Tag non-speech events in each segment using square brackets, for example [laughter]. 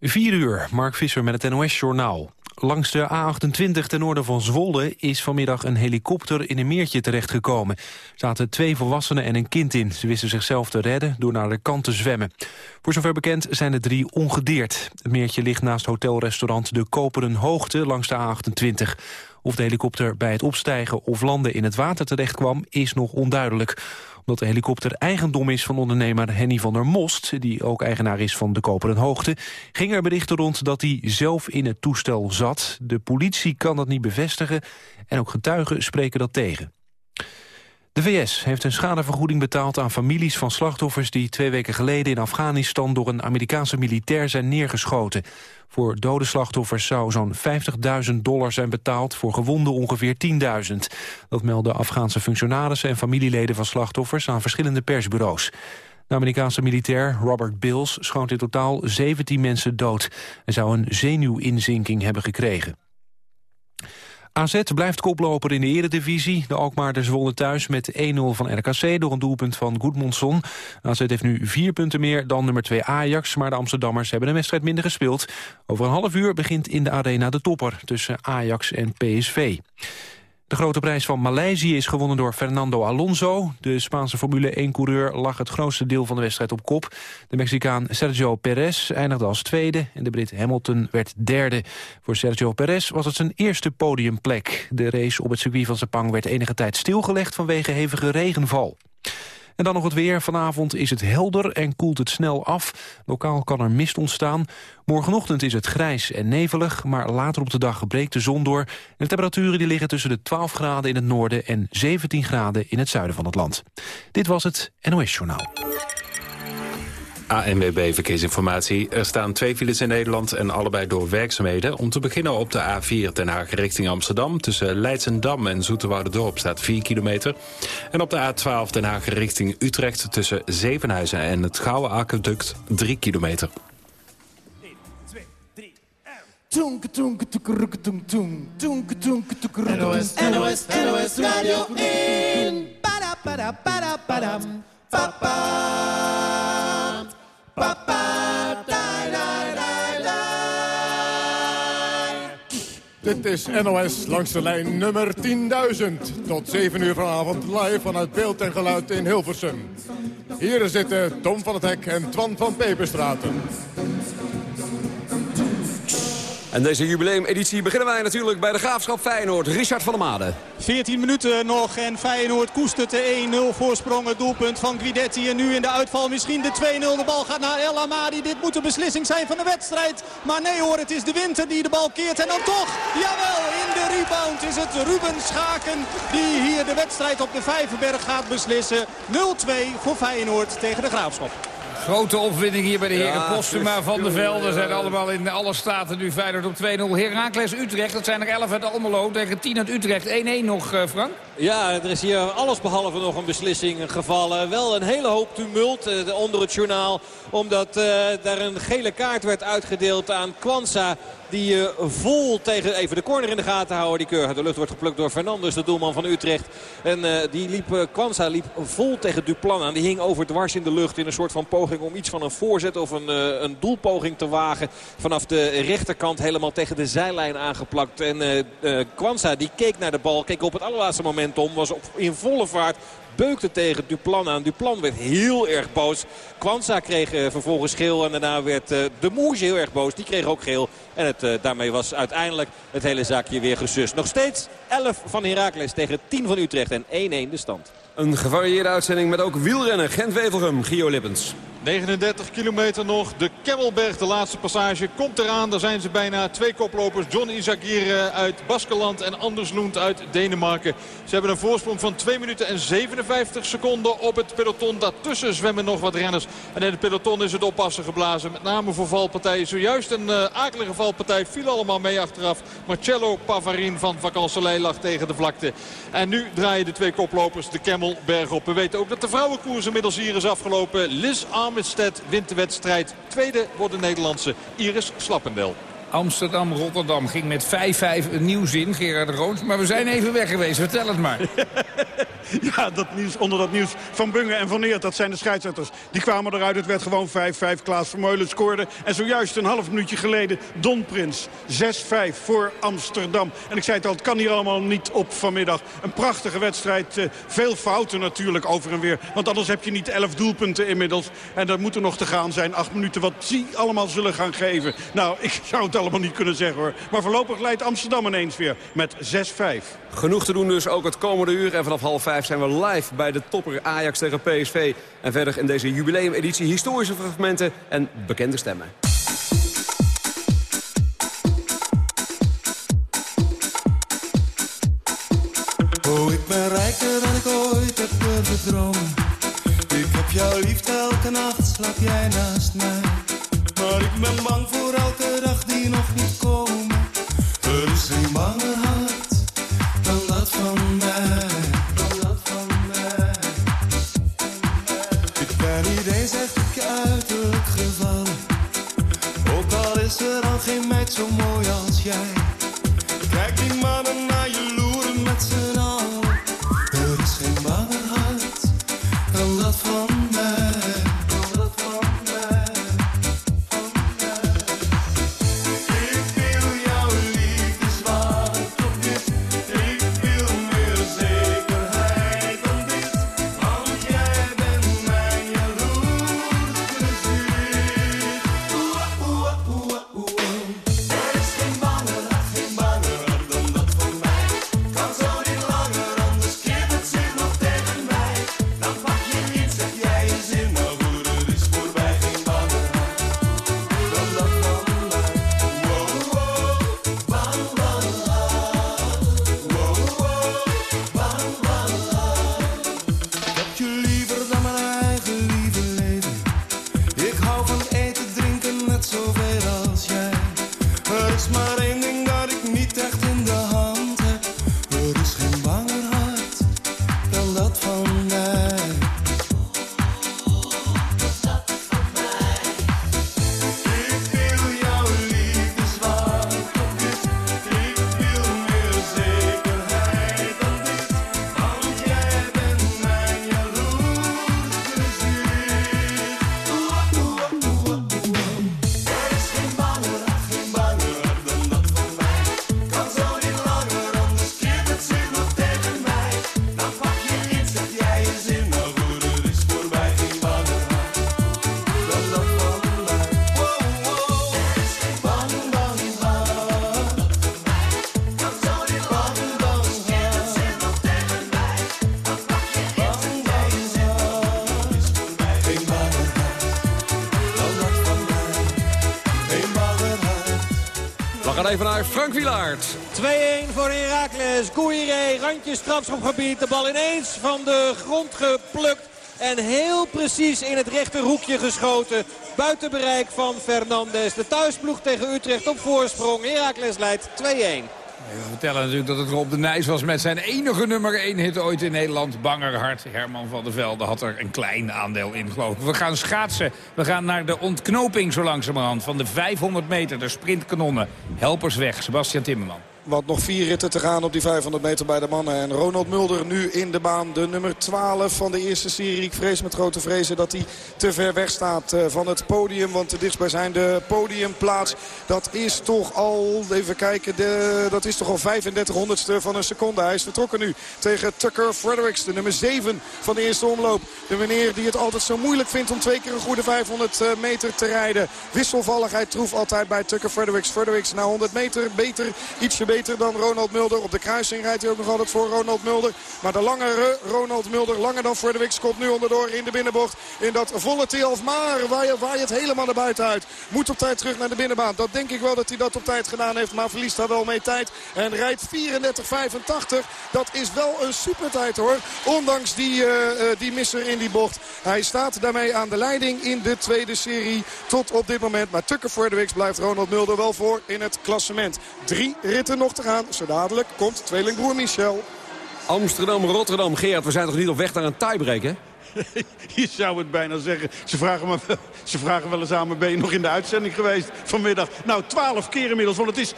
4 uur, Mark Visser met het NOS-journaal. Langs de A28 ten noorden van Zwolle is vanmiddag een helikopter in een meertje terechtgekomen. Er zaten twee volwassenen en een kind in. Ze wisten zichzelf te redden door naar de kant te zwemmen. Voor zover bekend zijn de drie ongedeerd. Het meertje ligt naast hotelrestaurant De Koperen Hoogte langs de A28. Of de helikopter bij het opstijgen of landen in het water terecht kwam is nog onduidelijk omdat de helikopter eigendom is van ondernemer Henny van der Most... die ook eigenaar is van de Koperen Hoogte... ging er berichten rond dat hij zelf in het toestel zat. De politie kan dat niet bevestigen en ook getuigen spreken dat tegen. De VS heeft een schadevergoeding betaald aan families van slachtoffers... die twee weken geleden in Afghanistan door een Amerikaanse militair zijn neergeschoten. Voor dode slachtoffers zou zo'n 50.000 dollar zijn betaald... voor gewonden ongeveer 10.000. Dat melden Afghaanse functionarissen en familieleden van slachtoffers... aan verschillende persbureaus. De Amerikaanse militair Robert Bills schoot in totaal 17 mensen dood... en zou een zenuwinzinking hebben gekregen. AZ blijft koploper in de eredivisie. De Alkmaarders wonnen thuis met 1-0 van RKC door een doelpunt van Goedmondson. AZ heeft nu vier punten meer dan nummer 2 Ajax... maar de Amsterdammers hebben een wedstrijd minder gespeeld. Over een half uur begint in de arena de topper tussen Ajax en PSV. De grote prijs van Maleisië is gewonnen door Fernando Alonso. De Spaanse Formule 1-coureur lag het grootste deel van de wedstrijd op kop. De Mexicaan Sergio Perez eindigde als tweede... en de Brit Hamilton werd derde. Voor Sergio Perez was het zijn eerste podiumplek. De race op het circuit van Sepang werd enige tijd stilgelegd... vanwege hevige regenval. En dan nog het weer. Vanavond is het helder en koelt het snel af. Lokaal kan er mist ontstaan. Morgenochtend is het grijs en nevelig, maar later op de dag breekt de zon door. En de temperaturen die liggen tussen de 12 graden in het noorden en 17 graden in het zuiden van het land. Dit was het NOS Journaal. ANWB Verkeersinformatie. Er staan twee files in Nederland en allebei door werkzaamheden. Om te beginnen op de A4 Den Haag richting Amsterdam. Tussen Leidsendam en Dorp staat 4 kilometer. En op de A12 Den Haag richting Utrecht tussen Zevenhuizen en het Gouden Aqueduct 3 kilometer. 1, 2, 3, NOS, NOS, NOS Radio 1. Para, para, para, para. Dit is NOS langs de lijn nummer 10.000. Tot 7 uur vanavond live vanuit beeld en geluid in Hilversum. Hier zitten Tom van het Hek en Twan van Peperstraten. En deze jubileumeditie beginnen wij natuurlijk bij de Graafschap Feyenoord. Richard van der Made. 14 minuten nog en Feyenoord koestert de 1-0 voorsprong. Het doelpunt van Guidetti en nu in de uitval misschien de 2-0. De bal gaat naar El Amadi. Dit moet de beslissing zijn van de wedstrijd. Maar nee hoor, het is de winter die de bal keert. En dan toch, jawel, in de rebound is het Ruben Schaken... die hier de wedstrijd op de Vijverberg gaat beslissen. 0-2 voor Feyenoord tegen de Graafschap. Grote opwinning hier bij de heren ja, Postuma van der Velde. Zijn allemaal in alle staten nu Feyenoord op 2-0. Heracles Utrecht, dat zijn er 11 uit Almelo. Tegen 10 uit Utrecht. 1-1 nog, uh, Frank? Ja, er is hier allesbehalve nog een beslissing gevallen. Wel een hele hoop tumult uh, onder het journaal. Omdat uh, daar een gele kaart werd uitgedeeld aan Kwanza. Die uh, vol tegen even de corner in de gaten houden. Die keur de lucht wordt geplukt door Fernandes, de doelman van Utrecht. En uh, die liep, uh, Kwanza liep vol tegen Duplan aan. Die hing over dwars in de lucht in een soort van poging om iets van een voorzet of een, een doelpoging te wagen. Vanaf de rechterkant helemaal tegen de zijlijn aangeplakt. En Kwanza die keek naar de bal, keek op het allerlaatste moment om. Was op, in volle vaart beukte tegen Duplan aan. Duplan werd heel erg boos. Kwanza kreeg uh, vervolgens geel en daarna werd uh, de Moesje heel erg boos. Die kreeg ook geel. En het, uh, daarmee was uiteindelijk het hele zaakje weer gesust. Nog steeds 11 van Heracles tegen 10 van Utrecht en 1-1 de stand. Een gevarieerde uitzending met ook wielrennen. Gent-Wevelgem, Gio Lippens. 39 kilometer nog. De Kemmelberg, de laatste passage, komt eraan. Daar zijn ze bijna twee koplopers. John Isagir uit Baskeland en Anders Lund uit Denemarken. Ze hebben een voorsprong van 2 minuten en 57 seconden op het peloton. Daartussen zwemmen nog wat renners. En in het peloton is het oppassen geblazen. Met name voor valpartijen. Zojuist een uh, akelige valpartij viel allemaal mee achteraf. Marcello Pavarin van Vacansoleil lag tegen de vlakte. En nu draaien de twee koplopers de Op. We weten ook dat de vrouwenkoers inmiddels hier is afgelopen. Liz Armstead wint de wedstrijd. Tweede wordt de Nederlandse Iris Slappendel. Amsterdam-Rotterdam ging met 5-5 een nieuw zin, Gerard Roos. Maar we zijn even weg geweest, vertel het maar. [laughs] Ja, dat nieuws, onder dat nieuws van Bungen en Van Eert, dat zijn de scheidsrechters. Die kwamen eruit, het werd gewoon 5-5. Klaas Vermeulen scoorde. En zojuist een half minuutje geleden Don Prins. 6-5 voor Amsterdam. En ik zei het al, het kan hier allemaal niet op vanmiddag. Een prachtige wedstrijd. Eh, veel fouten natuurlijk over en weer. Want anders heb je niet 11 doelpunten inmiddels. En er nog te gaan zijn. Acht minuten wat die allemaal zullen gaan geven. Nou, ik zou het allemaal niet kunnen zeggen hoor. Maar voorlopig leidt Amsterdam ineens weer met 6-5. Genoeg te doen dus ook het komende uur. En vanaf half vijf zijn we live bij de topper Ajax tegen PSV. En verder in deze jubileumeditie historische fragmenten en bekende stemmen. Oh, ik ben rijker dan ik ooit heb durven dromen. Ik heb jouw liefde elke nacht, slaap jij naast mij. Maar ik ben Frank Wilaert. 2-1 voor Heracles. Gouiré, randje strafschopgebied. De bal ineens van de grond geplukt. En heel precies in het rechterhoekje geschoten. Buiten bereik van Fernandes. De thuisploeg tegen Utrecht op voorsprong. Heracles leidt 2-1. We vertellen natuurlijk dat het Rob de Nijs was met zijn enige nummer 1 hit ooit in Nederland. Bangerhart. Herman van der Velde had er een klein aandeel in geloof ik. We gaan schaatsen. We gaan naar de ontknoping zo langzamerhand van de 500 meter. De sprintkanonnen. Helpers weg. Sebastian Timmerman. Want nog vier ritten te gaan op die 500 meter bij de mannen. En Ronald Mulder nu in de baan. De nummer 12 van de eerste serie. Ik vrees met grote vrezen dat hij te ver weg staat eh, van het podium. Want de dichtstbijzijnde podiumplaats. Dat is toch al, even kijken, de, dat is toch al 35 honderdste van een seconde. Hij is vertrokken nu tegen Tucker Fredericks. De nummer 7 van de eerste omloop. De meneer die het altijd zo moeilijk vindt om twee keer een goede 500 meter te rijden. Wisselvalligheid troef altijd bij Tucker Fredericks. Fredericks na 100 meter beter, ietsje beter dan Ronald Mulder. Op de kruising rijdt hij ook nog altijd voor Ronald Mulder. Maar de langere Ronald Mulder, langer dan Fredericks, komt nu onderdoor in de binnenbocht. In dat volle T11 maar waar je, het helemaal naar buiten uit. Moet op tijd terug naar de binnenbaan. Dat denk ik wel dat hij dat op tijd gedaan heeft. Maar verliest daar wel mee tijd. En rijdt 34-85. Dat is wel een supertijd hoor. Ondanks die, uh, die misser in die bocht. Hij staat daarmee aan de leiding in de tweede serie tot op dit moment. Maar Tucker Fredericks blijft Ronald Mulder wel voor in het klassement. Drie ritten nog te gaan. Zo dadelijk komt tweelingbroer Michel. Amsterdam, Rotterdam. Gerard, we zijn toch niet op weg naar een tiebreak? [laughs] je zou het bijna zeggen. Ze vragen, me, ze vragen wel eens aan me, ben je nog in de uitzending geweest vanmiddag? Nou, twaalf keer inmiddels, want het is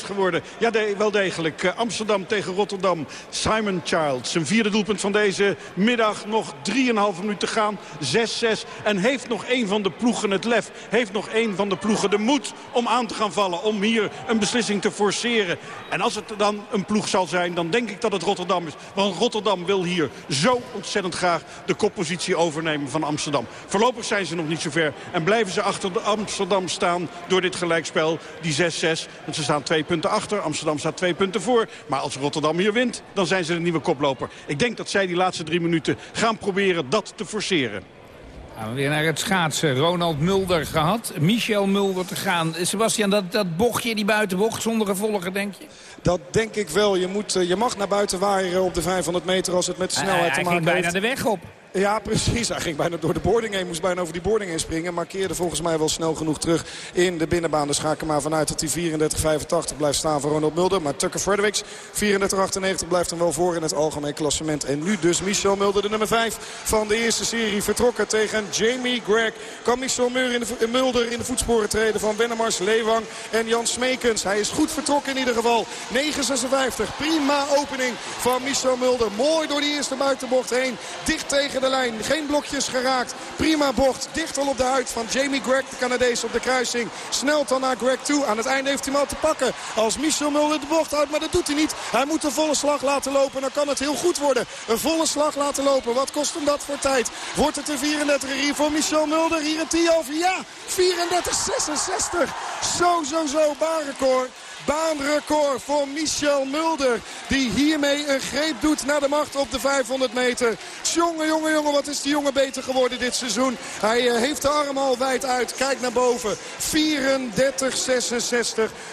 6-6 geworden. Ja, wel degelijk. Eh, Amsterdam tegen Rotterdam. Simon Child, zijn vierde doelpunt van deze middag. Nog 3,5 minuten te gaan. 6-6. En heeft nog één van de ploegen het lef. Heeft nog één van de ploegen de moed om aan te gaan vallen. Om hier een beslissing te forceren. En als het dan een ploeg zal zijn, dan denk ik dat het Rotterdam is. Want Rotterdam wil hier zo ontzettend graag de koppositie overnemen van Amsterdam. Voorlopig zijn ze nog niet zo ver. En blijven ze achter de Amsterdam staan door dit gelijkspel. Die 6-6. Want ze staan twee punten achter. Amsterdam staat twee punten voor. Maar als Rotterdam hier wint, dan zijn ze de nieuwe koploper. Ik denk dat zij die laatste drie minuten gaan proberen dat te forceren. Weer naar het schaatsen. Ronald Mulder gehad. Michel Mulder te gaan. Sebastian, dat, dat bochtje, die buitenbocht zonder gevolgen, denk je? Dat denk ik wel. Je, moet, eh, je mag naar buiten waaien op de 500 meter als het met de snelheid hij te ging maken bijna heeft. de weg op. Ja, precies. Hij ging bijna door de boarding heen. Moest bijna over die boarding heen springen. Maar keerde volgens mij wel snel genoeg terug in de binnenbaan. Dus ga ik er maar vanuit dat hij 34-85 blijft staan voor Ronald Mulder. Maar Tucker Fredericks 34-98 blijft hem wel voor in het algemeen klassement. En nu dus Michel Mulder, de nummer 5 van de eerste serie. Vertrokken tegen Jamie Gregg. Kan Michel Mulder in de, Mulder in de voetsporen treden van Wennemars, Leewang en Jan Smekens. Hij is goed vertrokken in ieder geval. 9-56. Prima opening van Michel Mulder. Mooi door die eerste buitenbocht heen. Dicht tegen de lijn. Geen blokjes geraakt. Prima bocht. Dicht al op de huid van Jamie Gregg, de Canadees op de kruising. Snelt dan naar Gregg toe. Aan het einde heeft hij hem al te pakken. Als Michel Mulder de bocht houdt, maar dat doet hij niet. Hij moet de volle slag laten lopen. Dan kan het heel goed worden. Een volle slag laten lopen. Wat kost hem dat voor tijd? Wordt het een 34 hier voor Michel Mulder? Hier een Tiof. Ja, 34-66. Zo, zo, zo. Baanrecord. Baanrecord voor Michel Mulder. Die hiermee een greep doet naar de macht op de 500 meter. Jongen, jongen, jongen, wat is die jongen beter geworden dit seizoen. Hij eh, heeft de arm al wijd uit. Kijk naar boven. 34-66.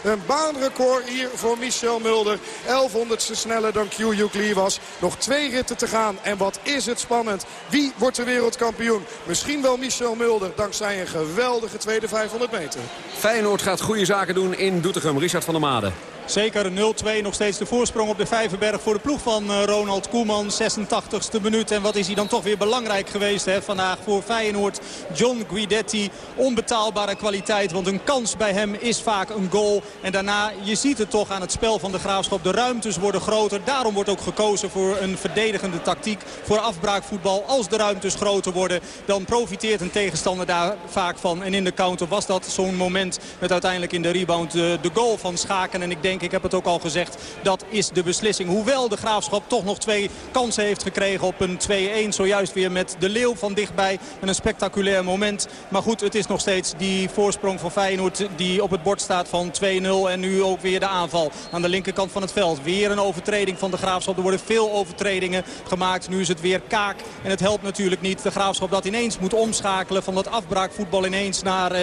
Een baanrecord hier voor Michel Mulder. 1100ste sneller dan Q Lee was. Nog twee ritten te gaan. En wat is het spannend. Wie wordt de wereldkampioen? Misschien wel Michel Mulder. Dankzij een geweldige tweede 500 meter. Feyenoord gaat goede zaken doen in Doetinchem. Richard van der Zeker 0-2 nog steeds de voorsprong op de Vijverberg voor de ploeg van eh, Ronald Koeman. 86e minuut. En wat is hij dan toch weer belangrijk geweest hè, vandaag voor Feyenoord. John Guidetti. Onbetaalbare kwaliteit. Want een kans bij hem is vaak een goal. En daarna, je ziet het toch aan het spel van de Graafschap. De ruimtes worden groter. Daarom wordt ook gekozen voor een verdedigende tactiek. Voor afbraakvoetbal. Als de ruimtes groter worden, dan profiteert een tegenstander daar vaak van. En in de counter was dat zo'n moment met uiteindelijk in de rebound de, de goal van Schaken. En ik denk, ik heb het ook al gezegd, dat is de beslissing. Hoewel de Graafschap toch nog twee kansen heeft gekregen op een 2-1. Zojuist weer met de Leeuw van dichtbij. En een spectaculair moment. Maar goed, het is nog steeds die voorsprong van Feyenoord die op het bord staat van 2-0. En nu ook weer de aanval aan de linkerkant van het veld. Weer een overtreding van de Graafschap. Er worden veel overtredingen gemaakt. Nu is het weer kaak. En het helpt natuurlijk niet. De Graafschap dat ineens moet omschakelen van dat afbraakvoetbal ineens naar eh,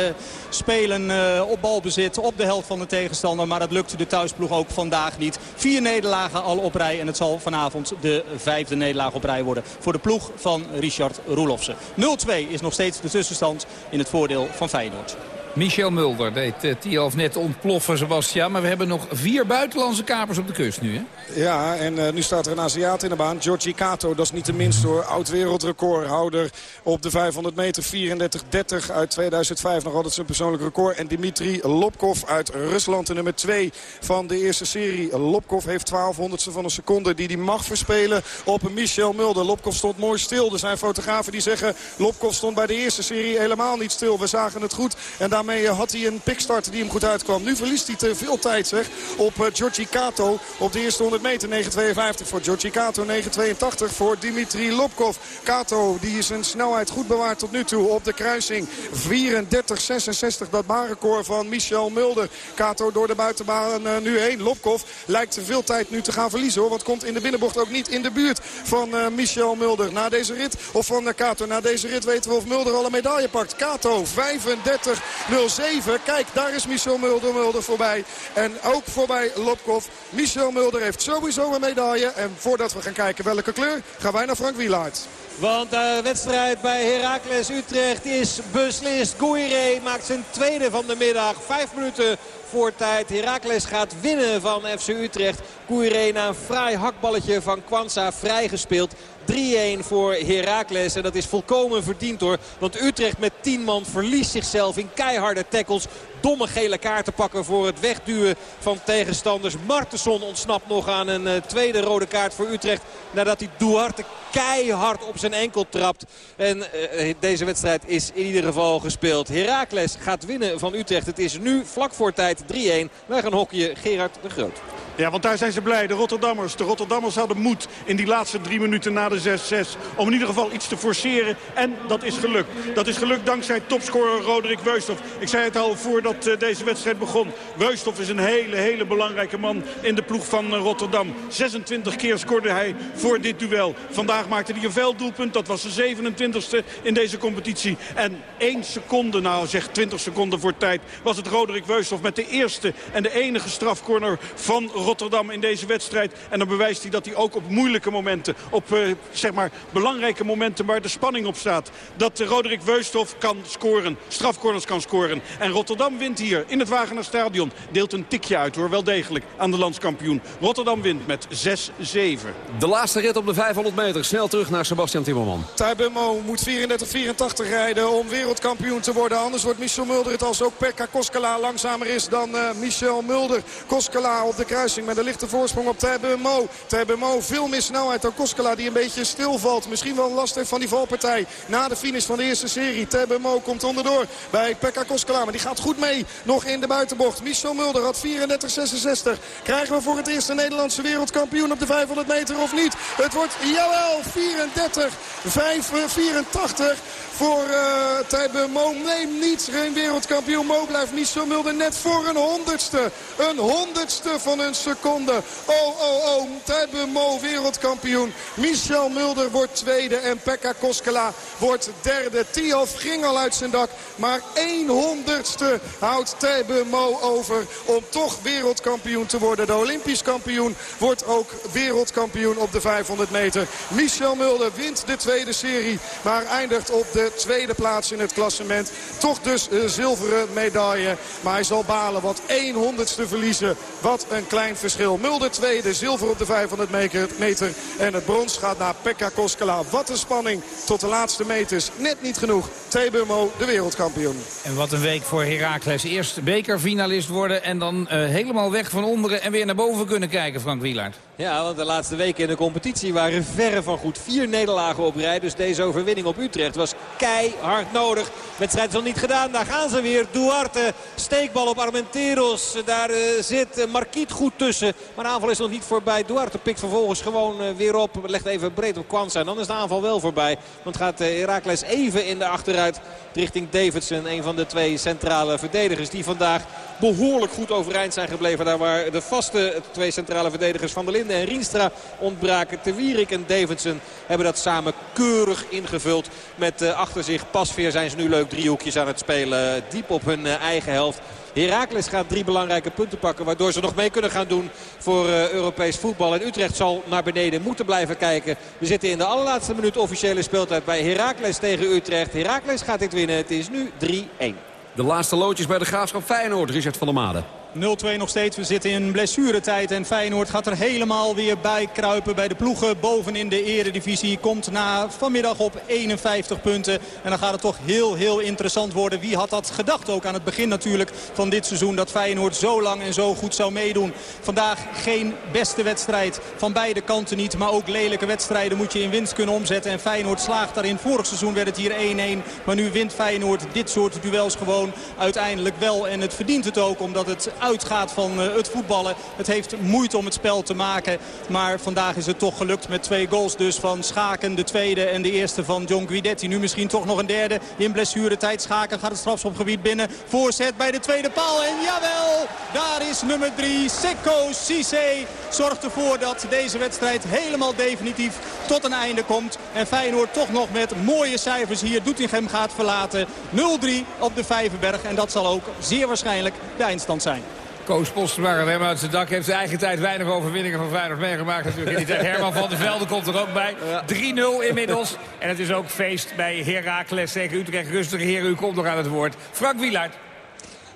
spelen eh, op balbezit op de helft van de tegenstander. Maar dat lukte de thuisploeg ook vandaag niet. Vier nederlagen al op rij. En het zal vanavond de vijfde nederlaag op rij worden voor de ploeg van Richard Roelofsen. 0-2 is nog steeds de tussenstand in het voordeel van Feyenoord. Michel Mulder deed uh, Tialf net ontploffen, Sebastian. Maar we hebben nog vier buitenlandse kapers op de kust nu, hè? Ja, en uh, nu staat er een Aziat in de baan. Georgi Kato, dat is niet de minst hoor. Oud-wereldrecordhouder op de 500 meter. 34-30 uit 2005. Nog altijd zijn persoonlijk record. En Dimitri Lopkov uit Rusland, de nummer 2 van de eerste serie. Lopkov heeft 1200ste van een seconde die hij mag verspelen op Michel Mulder. Lopkov stond mooi stil. Er zijn fotografen die zeggen... Lopkov stond bij de eerste serie helemaal niet stil. We zagen het goed. En daarmee had hij een pikstart die hem goed uitkwam. Nu verliest hij te veel tijd zeg op uh, Georgi Kato op de eerste 100 meter. 9.52 voor Georgi Kato, 9.82 voor Dimitri Lopkov. Kato die zijn snelheid goed bewaard tot nu toe op de kruising. 34.66 dat baanrecord van Michel Mulder. Kato door de buitenbaan uh, nu heen. Lopkov lijkt te veel tijd nu te gaan verliezen hoor. Want komt in de binnenbocht ook niet in de buurt van Michel Mulder na deze rit. Of van Kato na deze rit weten we of Mulder al een medaille pakt. Kato 35 07. Kijk, daar is Michel Mulder, voorbij. En ook voorbij Lopkov. Michel Mulder heeft sowieso een medaille. En voordat we gaan kijken welke kleur, gaan wij naar Frank Wielaert. Want de wedstrijd bij Heracles Utrecht is beslist. Guire maakt zijn tweede van de middag. Vijf minuten voor tijd. Heracles gaat winnen van FC Utrecht. Guire na een fraai hakballetje van Kwanza vrijgespeeld. 3-1 voor Heracles. En dat is volkomen verdiend hoor. Want Utrecht met 10 man verliest zichzelf in keiharde tackles. Domme gele kaarten pakken voor het wegduwen van tegenstanders. Martensson ontsnapt nog aan een uh, tweede rode kaart voor Utrecht. Nadat hij Duarte keihard op zijn enkel trapt. En uh, deze wedstrijd is in ieder geval gespeeld. Heracles gaat winnen van Utrecht. Het is nu vlak voor tijd 3-1. Wij gaan hockeyen Gerard de Groot. Ja, want daar zijn ze blij. De Rotterdammers. De Rotterdammers hadden moed in die laatste drie minuten na de 6-6. Om in ieder geval iets te forceren. En dat is gelukt. Dat is gelukt dankzij topscorer Roderick Weusthof. Ik zei het al voordat uh, deze wedstrijd begon. Weusthof is een hele, hele belangrijke man in de ploeg van uh, Rotterdam. 26 keer scoorde hij voor dit duel. Vandaag maakte hij een velddoelpunt. Dat was de 27ste in deze competitie. En 1 seconde, nou zeg 20 seconden voor tijd, was het Roderick Weusthof met de eerste en de enige strafcorner van Rotterdam in deze wedstrijd. En dan bewijst hij dat hij ook op moeilijke momenten, op uh, zeg maar belangrijke momenten waar de spanning op staat, dat Roderick Weusthof kan scoren, strafcorners kan scoren. En Rotterdam wint hier in het Wagener Stadion. Deelt een tikje uit hoor, wel degelijk aan de landskampioen. Rotterdam wint met 6-7. De laatste rit op de 500 meter. Snel terug naar Sebastian Timmerman. Tijbemo moet 34-84 rijden om wereldkampioen te worden. Anders wordt Michel Mulder het als ook Pekka Koskela langzamer is dan uh, Michel Mulder. Koskela op de met een lichte voorsprong op Tijbemo. Tijbemo veel meer snelheid dan Koskela die een beetje stilvalt. Misschien wel last heeft van die valpartij na de finish van de eerste serie. Tijbemo komt onderdoor bij Pekka Koskela. Maar die gaat goed mee nog in de buitenbocht. Michel Mulder had 34-66. Krijgen we voor het eerst een Nederlandse wereldkampioen op de 500 meter of niet? Het wordt, jawel, 34, 5, 84 voor uh, Tijbe Mo. Neem niets, geen wereldkampioen. Mo blijft Michel Mulder net voor een honderdste. Een honderdste van een seconde. Oh, oh, oh. Tijbe Mo wereldkampioen. Michel Mulder wordt tweede en Pekka Koskela wordt derde. Tiof ging al uit zijn dak. Maar één honderdste houdt Tijbe Mo over om toch wereldkampioen te worden. De Olympisch kampioen wordt ook wereldkampioen op de 500 meter. Michel Mulder wint de tweede serie, maar eindigt op de tweede plaats in het klassement. Toch dus een zilveren medaille. Maar hij zal balen wat 100ste verliezen. Wat een klein verschil. Mulder tweede, zilver op de 500 meter. En het brons gaat naar Pekka Koskela. Wat een spanning tot de laatste meters. Net niet genoeg. Tebemo, de wereldkampioen. En wat een week voor Heracles. Eerst bekerfinalist worden en dan uh, helemaal weg van onderen en weer naar boven kunnen kijken, Frank Wielaert. Ja, want de laatste weken in de competitie waren verre van goed. Vier nederlagen op rij, dus deze overwinning op Utrecht was keihard nodig. Wedstrijd is al niet gedaan, daar gaan ze weer. Duarte, steekbal op Armenteros. Daar uh, zit uh, Marquiet goed tussen. Maar de aanval is nog niet voorbij. Duarte pikt vervolgens gewoon uh, weer op. Legt even breed op Kwanza. En dan is de aanval wel voorbij. Want gaat Heracles even in de achteruit richting Davidson. Een van de twee centrale verdedigers die vandaag behoorlijk goed overeind zijn gebleven. Daar waar de vaste twee centrale verdedigers van der Linden en Rienstra ontbraken. Te Wierik en Davidson hebben dat samen keurig ingevuld. Met uh, achter zich Pasveer zijn ze nu leuk driehoekjes aan het spelen. Diep op hun uh, eigen helft. Heracles gaat drie belangrijke punten pakken. Waardoor ze nog mee kunnen gaan doen voor Europees voetbal. En Utrecht zal naar beneden moeten blijven kijken. We zitten in de allerlaatste minuut officiële speeltijd bij Heracles tegen Utrecht. Heracles gaat dit winnen. Het is nu 3-1. De laatste loodjes bij de Graafschap Feyenoord. Richard van der Made. 0-2 nog steeds. We zitten in blessuretijd. En Feyenoord gaat er helemaal weer bij kruipen bij de ploegen bovenin de eredivisie. Komt na vanmiddag op 51 punten. En dan gaat het toch heel, heel interessant worden. Wie had dat gedacht ook aan het begin natuurlijk van dit seizoen. Dat Feyenoord zo lang en zo goed zou meedoen. Vandaag geen beste wedstrijd. Van beide kanten niet. Maar ook lelijke wedstrijden moet je in winst kunnen omzetten. En Feyenoord slaagt daarin. Vorig seizoen werd het hier 1-1. Maar nu wint Feyenoord dit soort duels gewoon uiteindelijk wel. En het verdient het ook omdat het uitgaat van uh, het voetballen. Het heeft moeite om het spel te maken. Maar vandaag is het toch gelukt met twee goals dus van Schaken. De tweede en de eerste van John Guidetti. Nu misschien toch nog een derde in blessuretijd. Schaken gaat het strafschopgebied binnen. Voorzet bij de tweede paal. En jawel, daar is nummer drie. Seko Cisse zorgt ervoor dat deze wedstrijd helemaal definitief tot een einde komt. En Feyenoord toch nog met mooie cijfers hier Doetinchem gaat verlaten. 0-3 op de Vijverberg. En dat zal ook zeer waarschijnlijk de eindstand zijn. Koos Postema gaat helemaal uit zijn dak. Heeft zijn eigen tijd weinig overwinningen van Feyenoord meegemaakt natuurlijk. Die tijd Herman van der Velde komt er ook bij. 3-0 inmiddels. En het is ook feest bij Heracles tegen Utrecht. Rustige heren, u komt nog aan het woord. Frank Wielaert.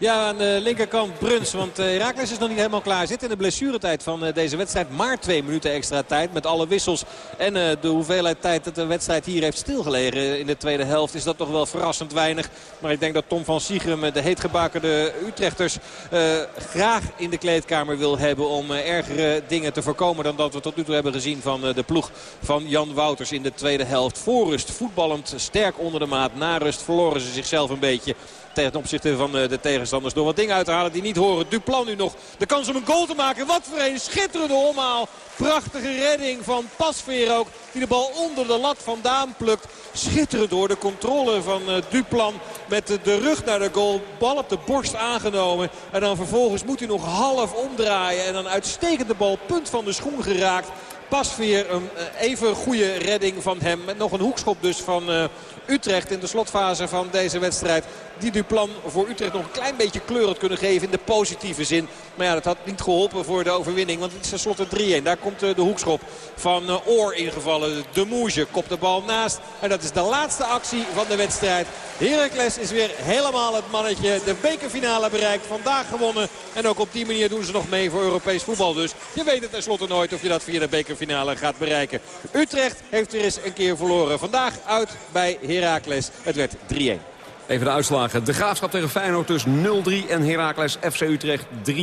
Ja, aan de linkerkant Bruns. Want eh, Herakles is nog niet helemaal klaar. Zit in de blessuretijd van eh, deze wedstrijd. Maar twee minuten extra tijd met alle wissels. En eh, de hoeveelheid tijd dat de wedstrijd hier heeft stilgelegen in de tweede helft... is dat toch wel verrassend weinig. Maar ik denk dat Tom van Siegem de heetgebakerde Utrechters... graag in de kleedkamer wil hebben om ergere dingen te voorkomen... dan dat we tot nu toe hebben gezien van de ploeg van Jan Wouters in de tweede helft. Voorrust, voetballend, sterk onder de maat. Na rust verloren ze zichzelf een beetje ten opzichte van de tegenstanders. Door wat dingen uit te halen die niet horen. Duplan nu nog de kans om een goal te maken. Wat voor een schitterende omhaal. Prachtige redding van Pasveer ook. Die de bal onder de lat vandaan plukt. Schitterend door de controle van Duplan. Met de rug naar de goal. Bal op de borst aangenomen. En dan vervolgens moet hij nog half omdraaien. En dan uitstekend de bal punt van de schoen geraakt. Pasveer een even goede redding van hem. Met nog een hoekschop dus van Utrecht in de slotfase van deze wedstrijd. Die Duplan voor Utrecht nog een klein beetje kleur had kunnen geven in de positieve zin. Maar ja, dat had niet geholpen voor de overwinning. Want het is tenslotte 3-1. Daar komt uh, de hoekschop van uh, Oor ingevallen. De Moege kopt de bal naast. En dat is de laatste actie van de wedstrijd. Heracles is weer helemaal het mannetje. De bekerfinale bereikt. Vandaag gewonnen. En ook op die manier doen ze nog mee voor Europees voetbal. Dus je weet het tenslotte nooit of je dat via de bekerfinale gaat bereiken. Utrecht heeft weer eens een keer verloren. Vandaag uit bij Heracles. Het werd 3-1. Even de uitslagen. De Graafschap tegen Feyenoord dus 0-3 en Heracles FC Utrecht 3-1.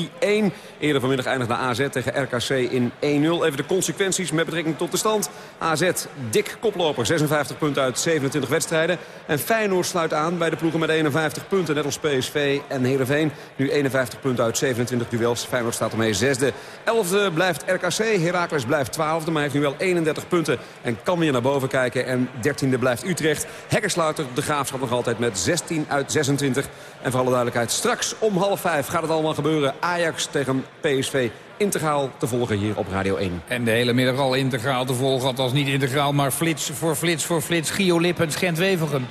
Eerder vanmiddag eindigde AZ tegen RKC in 1-0. Even de consequenties met betrekking tot de stand. AZ dik koploper, 56 punten uit 27 wedstrijden. En Feyenoord sluit aan bij de ploegen met 51 punten. Net als PSV en Heerenveen. Nu 51 punten uit 27 duels. Feyenoord staat ermee zesde. Elfde blijft RKC. Heracles blijft twaalfde, maar heeft nu wel 31 punten. En kan weer naar boven kijken. En dertiende blijft Utrecht. Hekkersluiter de Graafschap nog altijd met 16 uit 26. En voor alle duidelijkheid, straks om half vijf gaat het allemaal gebeuren. Ajax tegen PSV integraal te volgen hier op Radio 1. En de hele middag al integraal te volgen. Althans niet integraal, maar flits voor flits voor flits. Gio Lippens, Gent-Wevelgem.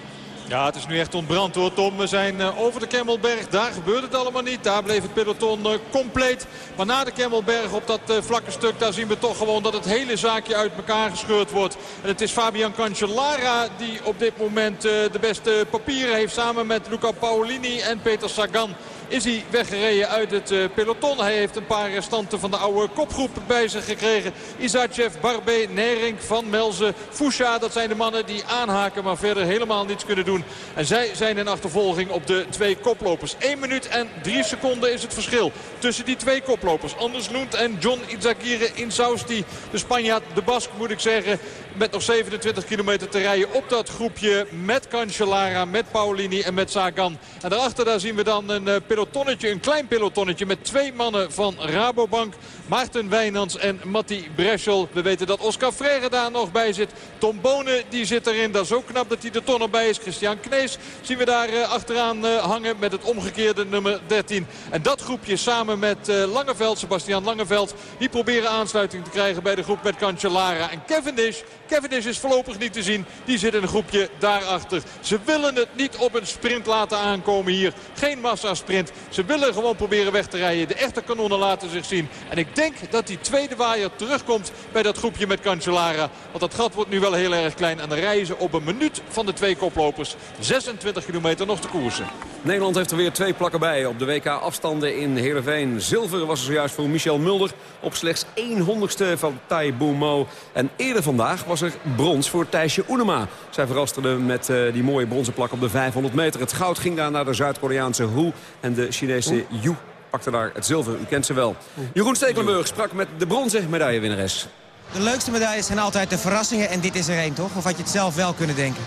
Ja, het is nu echt ontbrand hoor Tom. We zijn uh, over de Kemmelberg. Daar gebeurt het allemaal niet. Daar bleef het peloton uh, compleet. Maar na de Kemmelberg op dat uh, vlakke stuk... daar zien we toch gewoon dat het hele zaakje uit elkaar gescheurd wordt. En het is Fabian Cancellara die op dit moment de beste papieren heeft... samen met Luca Paolini en Peter Sagan is hij weggereden uit het uh, peloton. Hij heeft een paar restanten van de oude kopgroep bij zich gekregen. Isachev, Barbé, Nering, Van Melzen, Foucha. Dat zijn de mannen die aanhaken maar verder helemaal niets kunnen doen. En zij zijn in achtervolging op de twee koplopers. 1 minuut en 3 seconden is het verschil tussen die twee koplopers. Anders Lund en John Izagirre in Sausti. De Spanjaard, de Bask moet ik zeggen. Met nog 27 kilometer te rijden op dat groepje. Met Cancellara, met Paulini en met Sagan. En daarachter daar zien we dan een uh, een klein pelotonnetje met twee mannen van Rabobank. Maarten Wijnands en Matti Breschel. We weten dat Oscar Freire daar nog bij zit. Tom Bonen die zit erin. Dat is ook knap dat hij er toch nog bij is. Christian Knees zien we daar uh, achteraan uh, hangen met het omgekeerde nummer 13. En dat groepje samen met uh, Langeveld, Sebastian Langeveld. Die proberen aansluiting te krijgen bij de groep met Cancellara en Cavendish. Cavendish is voorlopig niet te zien. Die zit in een groepje daarachter. Ze willen het niet op een sprint laten aankomen hier. Geen massasprint. Ze willen gewoon proberen weg te rijden. De echte kanonnen laten zich zien. En ik denk dat die tweede waaier terugkomt bij dat groepje met Cancellara. Want dat gat wordt nu wel heel erg klein. En dan rijden ze op een minuut van de twee koplopers. 26 kilometer nog te koersen. Nederland heeft er weer twee plakken bij op de WK afstanden in Heerenveen. Zilver was er zojuist voor Michel Mulder op slechts 100ste van Tai Mo. En eerder vandaag was er brons voor Thijsje Oenema. Zij verraste met uh, die mooie bronzen plak op de 500 meter. Het goud ging daar naar de Zuid-Koreaanse Hu en de Chinese Yu pakte daar het zilver. U kent ze wel. Jeroen Stekelenburg sprak met de bronzen medaillewinnares. De leukste medailles zijn altijd de verrassingen en dit is er één, toch? Of had je het zelf wel kunnen denken?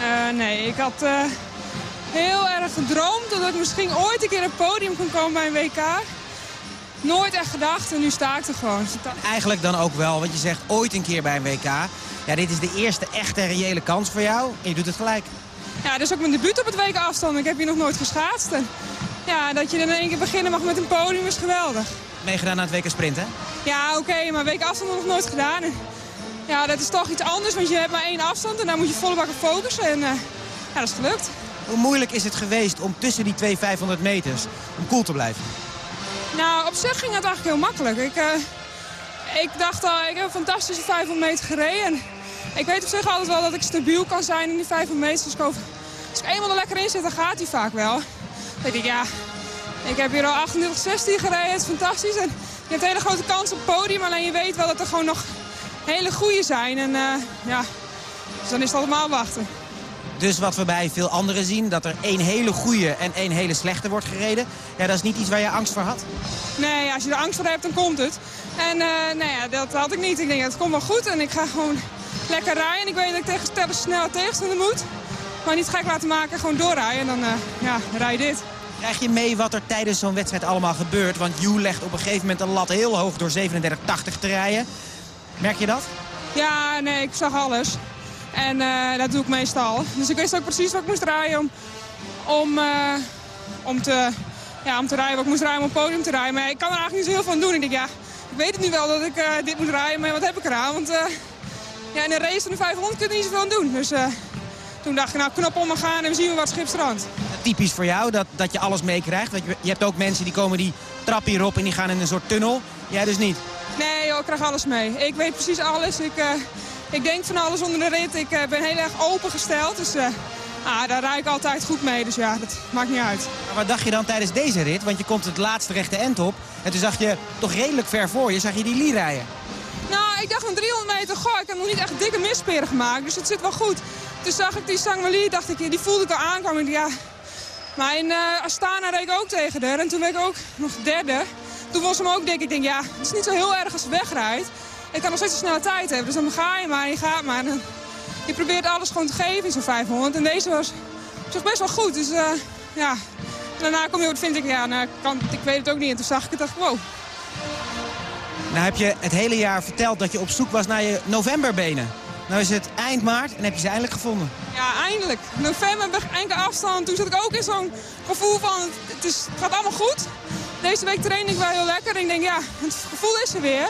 Uh, nee, ik had uh, heel erg gedroomd dat ik misschien ooit een keer op het podium kon komen bij een WK. Nooit echt gedacht en nu sta ik er gewoon. Eigenlijk dan ook wel, want je zegt ooit een keer bij een WK. Ja, dit is de eerste echte reële kans voor jou en je doet het gelijk. Ja, dit is ook mijn debuut op het WK afstand. Ik heb hier nog nooit geschaatst. En ja, dat je dan in één keer beginnen mag met een podium is geweldig. Meegedaan aan het WK Sprint, hè? Ja, oké, okay, maar WK afstand nog nooit gedaan. Ja, dat is toch iets anders, want je hebt maar één afstand en daar moet je volle bakken focussen. En uh, ja, dat is gelukt. Hoe moeilijk is het geweest om tussen die twee 500 meters om cool te blijven? Nou, op zich ging het eigenlijk heel makkelijk. Ik, eh, ik dacht al, ik heb een fantastische 500 meter gereden. En ik weet op zich altijd wel dat ik stabiel kan zijn in die 500 meter. Dus ik hoop- als ik eenmaal er lekker in zit, dan gaat hij vaak wel. Denk ik, ja, ik heb hier al 38-16 gereden. Het is fantastisch. En je hebt hele grote kans op het podium. Alleen je weet wel dat er gewoon nog hele goede zijn. En eh, ja, dus dan is het allemaal wachten. Dus wat we bij veel anderen zien, dat er één hele goede en één hele slechte wordt gereden. Ja, dat is niet iets waar je angst voor had. Nee, als je er angst voor hebt, dan komt het. En eh, nou ja, dat had ik niet. Ik denk, het komt wel goed. En ik ga gewoon lekker rijden. Ik weet dat ik tegen stellen snel tegenstander moet. Maar niet gek laten maken, gewoon doorrijden. En dan, eh, ja, rij je dit. Krijg je mee wat er tijdens zo'n wedstrijd allemaal gebeurt? Want Joe legt op een gegeven moment een lat heel hoog door 37-80 te rijden. Merk je dat? Ja, nee, ik zag alles. En eh, dat doe ik meestal. Dus ik wist ook precies wat ik moest rijden om, om, eh, om, te, ja, om te rijden. Wat ik moest rijden om op podium te rijden. Maar ik kan er eigenlijk niet zo heel aan doen. Ik denk, ja, ik weet het nu wel dat ik eh, dit moet rijden, maar wat heb ik eraan? Want ja, in een race van de 500 kun je er niet zoveel aan doen. Dus toen dacht ik, nou, knop om me gaan en we zien we wat schipstrand. Typisch voor jou, dat, dat je alles meekrijgt. Want je, je hebt ook mensen die komen die trap hierop en die gaan in een soort tunnel. Jij dus niet. Nee, joh, ik krijg alles mee. Ik weet precies alles. Ik, eh, ik denk van alles onder de rit. Ik eh, ben heel erg opengesteld. Dus eh, ah, daar rijd ik altijd goed mee. Dus ja, dat maakt niet uit. Maar wat dacht je dan tijdens deze rit? Want je komt het laatste rechte end op. En toen zag je toch redelijk ver voor je, zag je die Lee rijden. Nou, ik dacht van 300 meter, goh, ik heb nog niet echt dikke misperen gemaakt. Dus het zit wel goed. Toen zag ik die Sangwali, dacht ik, die voelde ik al aankomen. Ja. Maar in eh, Astana reed ik ook tegen haar. En toen werd ik ook nog derde. Toen was hem ook dik. Ik denk, ja, het is niet zo heel erg als ze wegrijdt. Ik kan nog steeds een snelle tijd hebben. Dus dan ga je maar, je gaat maar. Dan- je probeert alles gewoon te geven in zo'n 500. En deze was zich best wel goed. Dus eh, ja. Daarna kom je vind ik, ja, nou, kan, ik weet het ook niet. En toen zag ik het, dacht wow. Nou heb je het hele jaar verteld dat je op zoek was naar je novemberbenen. Nou is het eind maart en heb je ze eindelijk gevonden. Ja, eindelijk. November, enkele afstand. Toen zat ik ook in zo'n gevoel van, het, is, gaat allemaal goed. Deze week train ik wel heel lekker. En ik denk, ja, het gevoel is er weer.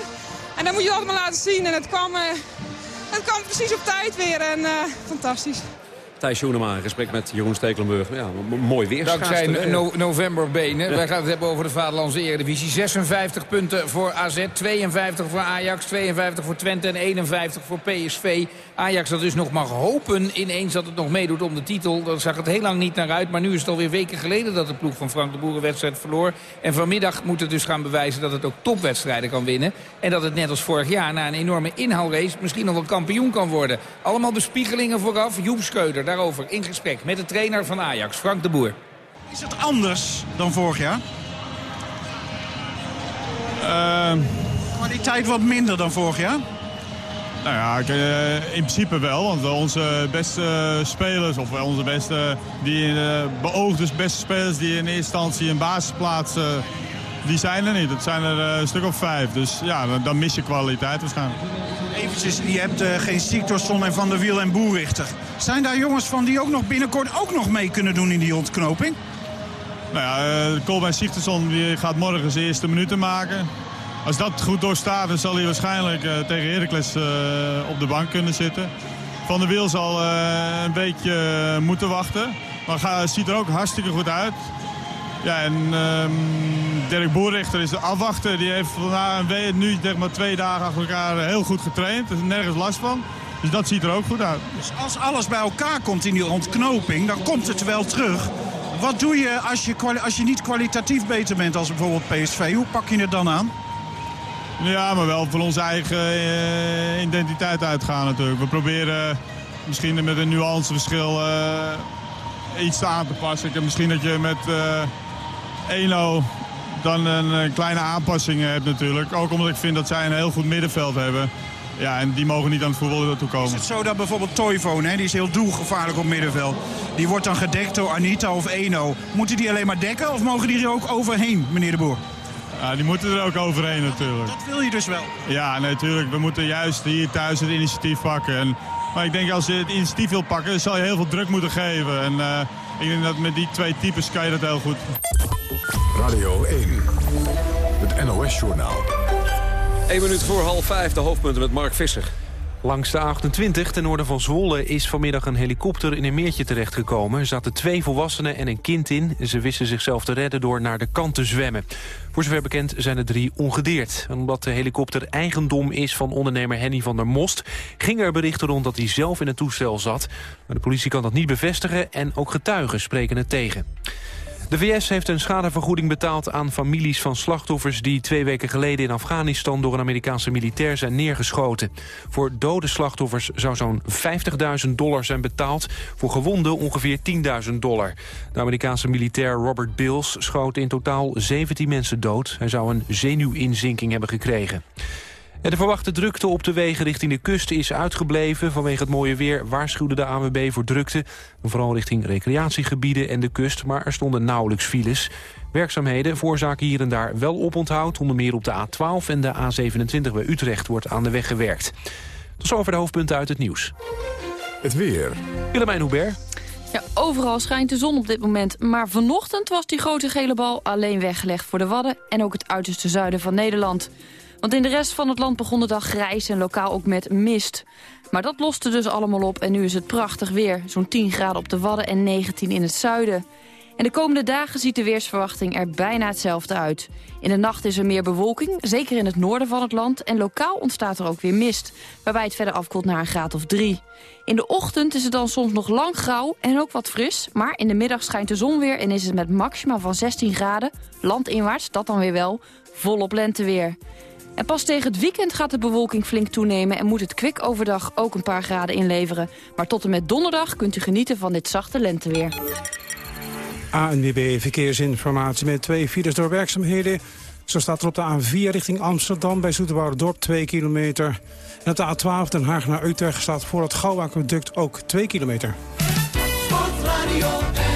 En dan moet je het allemaal laten zien. En het kwam, eh, het kwam precies op tijd weer. En eh, fantastisch. Thijs Joenema in gesprek met Jeroen Stekelenburg. Ja, mooi weer. Dankzij no novemberbenen. Wij gaan het hebben over de Vaderlandse Eredivisie. 56 punten voor AZ, 52 voor Ajax, 52 voor Twente en 51 voor PSV. Ajax dat dus nog mag hopen ineens dat het nog meedoet om de titel. Daar zag het heel lang niet naar uit. Maar nu is het alweer weken geleden dat de ploeg van Frank de Boer een wedstrijd verloor. En vanmiddag moet het dus gaan bewijzen dat het ook topwedstrijden kan winnen. En dat het net als vorig jaar na een enorme inhaalrace misschien nog wel kampioen kan worden. Allemaal bespiegelingen vooraf. Joep Scheuder daarover in gesprek met de trainer van Ajax, Frank de Boer. Is het anders dan vorig jaar? Ehm, Kwaliteit wat minder dan vorig jaar? Nou ja, ik, eh, in principe wel. Want onze beste spelers, of wel onze beste, die beoogde beste spelers die in eerste instantie een basisplaats, eh, die zijn er niet. Het zijn er eh, een stuk of vijf. Dus ja, dan, mis je kwaliteit waarschijnlijk. Eventjes, je hebt eh, geen Siktorsson en Van der Wiel en Boerichter. Zijn daar jongens van die ook nog binnenkort ook nog mee kunnen doen in die ontknoping? Nou ja, Colbein Sigtersson die gaat morgen zijn eerste minuten maken. Als dat goed doorstaat, dan zal hij waarschijnlijk uh, tegen Heracles uh, op de bank kunnen zitten. Van der Wiel zal uh, een beetje moeten wachten. Maar gaat, ziet er ook hartstikke goed uit. Ja, en um, Dirk Boerichter is de afwachter. Die heeft na een nu zeg maar, twee dagen achter elkaar heel goed getraind. Er is nergens last van. Dus dat ziet er ook goed uit. Dus als alles bij elkaar komt in die ontknoping, dan komt het wel terug. Wat doe je als je, als je niet kwalitatief beter bent als bijvoorbeeld PSV? Hoe pak je het dan aan? Ja, maar wel van onze eigen uh, identiteit uitgaan natuurlijk. We proberen misschien met een nuanceverschil uh, iets aan te passen. Ik heb misschien dat je met uh, Eno dan een kleine aanpassing hebt natuurlijk. Ook omdat ik vind dat zij een heel goed middenveld hebben. Ja, en die mogen niet aan het voetballen toe komen. Is het zo dat bijvoorbeeld Toivonen, hè, die is heel doelgevaarlijk op middenveld. Die wordt dan gedekt door Anita of Eno. Moeten die alleen maar dekken of mogen die er ook overheen, meneer de Boer? Ja, die moeten er ook overheen natuurlijk. Dat wil je dus wel? Ja, natuurlijk. We moeten juist hier thuis het initiatief pakken. En, maar ik denk als je het initiatief wil pakken, zal je heel veel druk moeten geven. En uh, ik denk dat met die twee types kan je dat heel goed. Radio 1, het NOS-journaal. 1 minuut voor half vijf, de hoofdpunten met Mark Visser. Langs de A28 ten noorden van Zwolle is vanmiddag een helikopter in een meertje terechtgekomen. Er zaten twee volwassenen en een kind in. Ze wisten zichzelf te redden door naar de kant te zwemmen. Voor zover bekend zijn de drie ongedeerd. Omdat de helikopter eigendom is van ondernemer Henny van der Most... gingen er berichten rond dat hij zelf in het toestel zat. Maar de politie kan dat niet bevestigen en ook getuigen spreken het tegen. De VS heeft een schadevergoeding betaald aan families van slachtoffers... die twee weken geleden in Afghanistan door een Amerikaanse militair zijn neergeschoten. Voor dode slachtoffers zou zo'n 50.000 dollar zijn betaald... voor gewonden ongeveer 10.000 dollar. De Amerikaanse militair Robert Bills schoot in totaal 17 mensen dood. Hij zou een zenuwinzinking hebben gekregen. De verwachte drukte op de wegen richting de kust is uitgebleven. Vanwege het mooie weer waarschuwde de ANWB voor drukte. Vooral richting recreatiegebieden en de kust, maar er stonden nauwelijks files. Werkzaamheden veroorzaken hier en daar wel oponthoud. Onder meer op de A12 en de A27 bij Utrecht wordt aan de weg gewerkt. Tot zover de hoofdpunten uit het nieuws. Het weer. Willemijn Hubert. Ja, overal schijnt de zon op dit moment. Maar vanochtend was die grote gele bal alleen weggelegd voor de Wadden... en ook het uiterste zuiden van Nederland. Want in de rest van het land begon de dag grijs en lokaal ook met mist. Maar dat loste dus allemaal op en nu is het prachtig weer. Zo'n 10 graden op de Wadden en 19 in het zuiden. En de komende dagen ziet de weersverwachting er bijna hetzelfde uit. In de nacht is er meer bewolking, zeker in het noorden van het land... en lokaal ontstaat er ook weer mist, waarbij het verder afkoelt naar een graad of drie. In de ochtend is het dan soms nog lang grauw en ook wat fris... maar in de middag schijnt de zon weer en is het met maxima van 16 graden... landinwaarts, dat dan weer wel, volop lenteweer. En pas tegen het weekend gaat de bewolking flink toenemen... en moet het kwik overdag ook een paar graden inleveren. Maar tot en met donderdag kunt u genieten van dit zachte lenteweer. ANWB Verkeersinformatie met twee files door werkzaamheden. Zo staat er op de A4 richting Amsterdam bij Dorp 2 kilometer. En op de A12 Den Haag naar Utrecht staat voor het Gouwaconduct ook 2 kilometer. Sportradio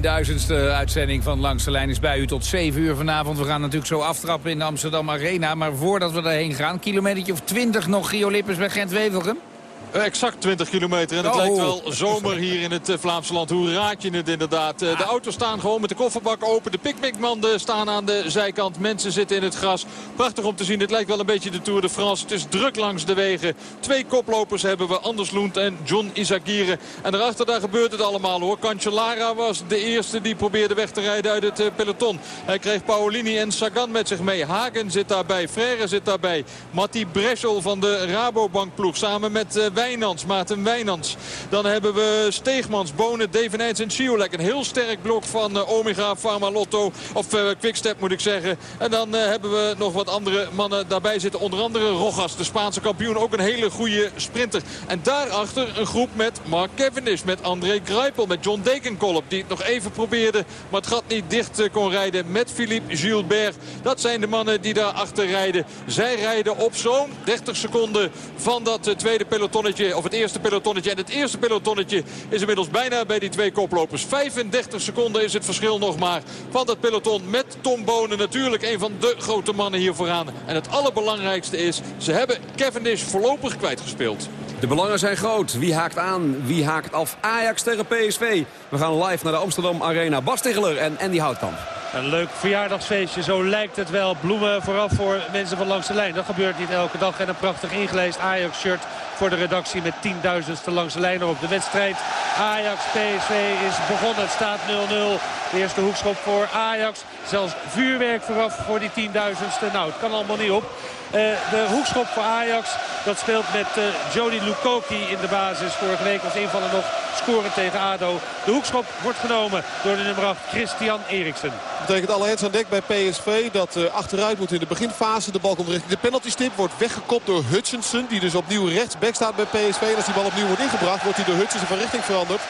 tienduizendste uitzending van Langs de Lijn is bij u tot 7 uur vanavond. We gaan natuurlijk zo aftrappen in de Amsterdam Arena. Maar voordat we daarheen gaan, kilometertje of 20 nog Gio bij Gent-Wevelgem. Exact 20 kilometer. En het Oh. lijkt wel zomer hier in het eh, Vlaamse land. Hoe raad je het inderdaad? Eh, De auto's staan gewoon met de kofferbak open. De picknickmanden staan aan de zijkant. Mensen zitten in het gras. Prachtig om te zien. Het lijkt wel een beetje de Tour de France. Het is druk langs de wegen. Twee koplopers hebben we. Anders Lund en John Izagirre. En daarachter daar gebeurt het allemaal hoor. Cancellara was de eerste die probeerde weg te rijden uit het eh, peloton. Hij kreeg Paolini en Sagan met zich mee. Hagen zit daarbij. Frère zit daarbij. Matti Breschel van de Rabobank ploeg. Samen met Wijnands, Maarten Wijnands. Dan hebben we Steegmans, Bonen, Devenijns en Schiolek. Een heel sterk blok van eh, Omega, Pharma Lotto. Of eh, Quickstep moet ik zeggen. En dan eh, hebben we nog wat andere mannen daarbij zitten. Onder andere Rogas, de Spaanse kampioen. Ook een hele goede sprinter. En daarachter een groep met Mark Cavendish. Met André Greipel, met John Dekenkolp. Die het nog even probeerde, maar het gat niet dicht kon rijden. Met Philippe Gilbert. Dat zijn de mannen die daarachter rijden. Zij rijden op zo'n 30 seconden van dat tweede Of het eerste pelotonnetje. En het eerste pelotonnetje is inmiddels bijna bij die twee koplopers. 35 seconden is het verschil nog maar van dat peloton. Met Tom Bonen natuurlijk een van de grote mannen hier vooraan. En het allerbelangrijkste is, ze hebben Cavendish voorlopig kwijtgespeeld. De belangen zijn groot. Wie haakt aan? Wie haakt af? Ajax tegen PSV. We gaan live naar de Amsterdam Arena. Bas en Andy Houtkamp. Een leuk verjaardagsfeestje, zo lijkt het wel. Bloemen vooraf voor mensen van langs de lijn. Dat gebeurt niet elke dag. En een prachtig ingeleest Ajax-shirt voor de redactie met tienduizendste langs de lijn op de wedstrijd. Ajax-PSV is begonnen. Het staat 0-0. De eerste hoekschop voor Ajax. Zelfs vuurwerk vooraf voor die tienduizendste. Nou, het kan allemaal niet op. Eh, de hoekschop voor Ajax, dat speelt met eh, Jody Lukoki in de basis. Vorige week als invaller nog scoren tegen ADO. De hoekschop wordt genomen door de nummer 8 Christian Eriksen. Dat betekent alle hands aan dek bij PSV dat eh, achteruit moet in de beginfase. De bal komt richting de penaltystip. Wordt weggekopt door Hutchinson. Die dus opnieuw rechtsback staat bij PSV. En als die bal opnieuw wordt ingebracht wordt hij door Hutchinson van richting veranderd.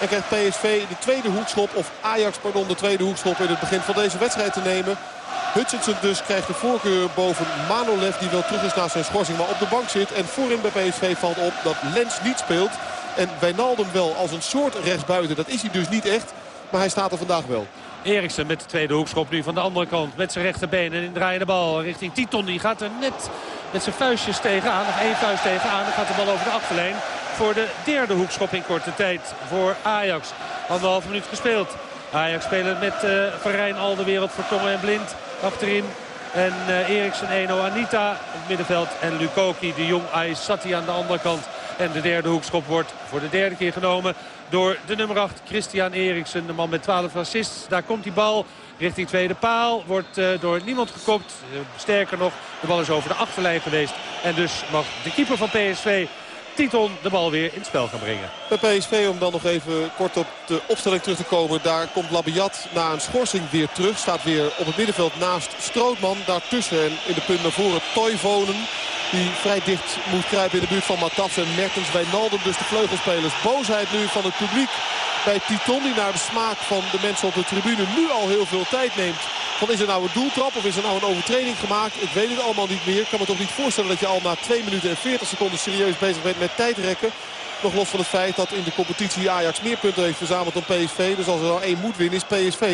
En krijgt PSV de tweede hoekschop, of Ajax pardon, de tweede hoekschop in het begin van deze wedstrijd te nemen. Hutchinson dus krijgt de voorkeur boven Manolev die wel terug is na zijn schorsing maar op de bank zit. En voorin bij PSV valt op dat Lens niet speelt. En Wijnaldum wel als een soort rechtsbuiten. Dat is hij dus niet echt. Maar hij staat er vandaag wel. Eriksen met de tweede hoekschop nu van de andere kant. Met zijn rechterbeen en draaiende bal richting Titon. Die gaat er net met zijn vuistjes tegenaan. Nog één vuist tegenaan. Dan gaat de bal over de achterlijn. Voor de derde hoekschop in korte tijd voor Ajax. Anderhalf minuut gespeeld. Ajax spelen met uh, Van Rijn, Alderwereld, Vertongen en Blind achterin. En uh, Eriksen, Eno, Anita het middenveld. En Lukoki, de jong Aysati aan de andere kant. En de derde hoekschop wordt voor de derde keer genomen door de nummer 8, Christian Eriksen. De man met 12 assists. Daar komt die bal richting tweede paal. Wordt uh, door niemand gekopt. Sterker nog, de bal is over de achterlijn geweest. En dus mag de keeper van PSV Titon de bal weer in het spel gaan brengen. Bij PSV, om dan nog even kort op de opstelling terug te komen. Daar komt Labiat na een schorsing weer terug. Staat weer op het middenveld naast Strootman. Daartussen en in de punt naar voren Toivonen. Die vrij dicht moet kruipen in de buurt van Matafs en Mertens. Wijnaldum dus de vleugelspelers. Boosheid nu van het publiek bij Titon. Die naar de smaak van de mensen op de tribune nu al heel veel tijd neemt. Van is er nou een doeltrap of is er nou een overtreding gemaakt? Ik weet het allemaal niet meer. Ik kan me toch niet voorstellen dat je al na 2 minuten en 40 seconden serieus bezig bent met tijdrekken. Nog los van het feit dat in de competitie Ajax meer punten heeft verzameld dan PSV. Dus als er nou één moet winnen is PSV.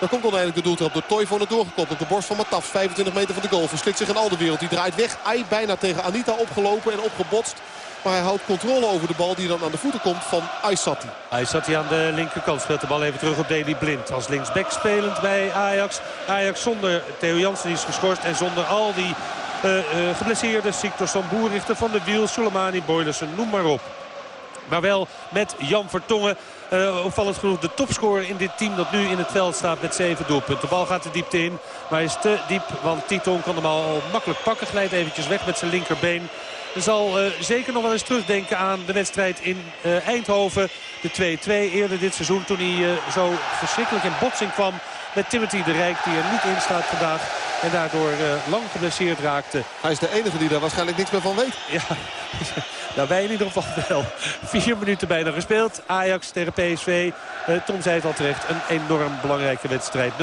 Dan komt dan eindelijk de doeltrap door Toivonen doorgekopt. Op de borst van Mataf, 25 meter van de goal. Verslikt zich in al de wereld. Die draait weg. Ai bijna tegen Anita opgelopen en opgebotst. Maar hij houdt controle over de bal die dan aan de voeten komt van Aysati. Aysati aan de linkerkant speelt de bal even terug op Deli Blind. Als linksback spelend bij Ajax. Ajax zonder Theo Jansen die is geschorst. En zonder al die uh, uh, geblesseerde Siktor Boer, Richter van de Wiel, Soleimani, Boylersen, noem maar op. Maar wel met Jan Vertongen. Uh, opvallend genoeg de topscorer in dit team dat nu in het veld staat met 7 doelpunten. De bal gaat de diepte in, maar hij is te diep. Want Titon kan bal al makkelijk pakken. Glijdt eventjes weg met zijn linkerbeen. Er zal uh, zeker nog wel eens terugdenken aan de wedstrijd in uh, Eindhoven. De 2-2 eerder dit seizoen toen hij uh, zo verschrikkelijk in botsing kwam met Timothy de Rijk. Die er niet in staat vandaag. En daardoor lang geblesseerd raakte. Hij is de enige die daar waarschijnlijk niks meer van weet. Ja, nou wij in ieder geval [laughs] wel. Vier minuten bijna gespeeld. Ajax tegen PSV. Tom zei het al terecht. Een enorm belangrijke wedstrijd. 0-0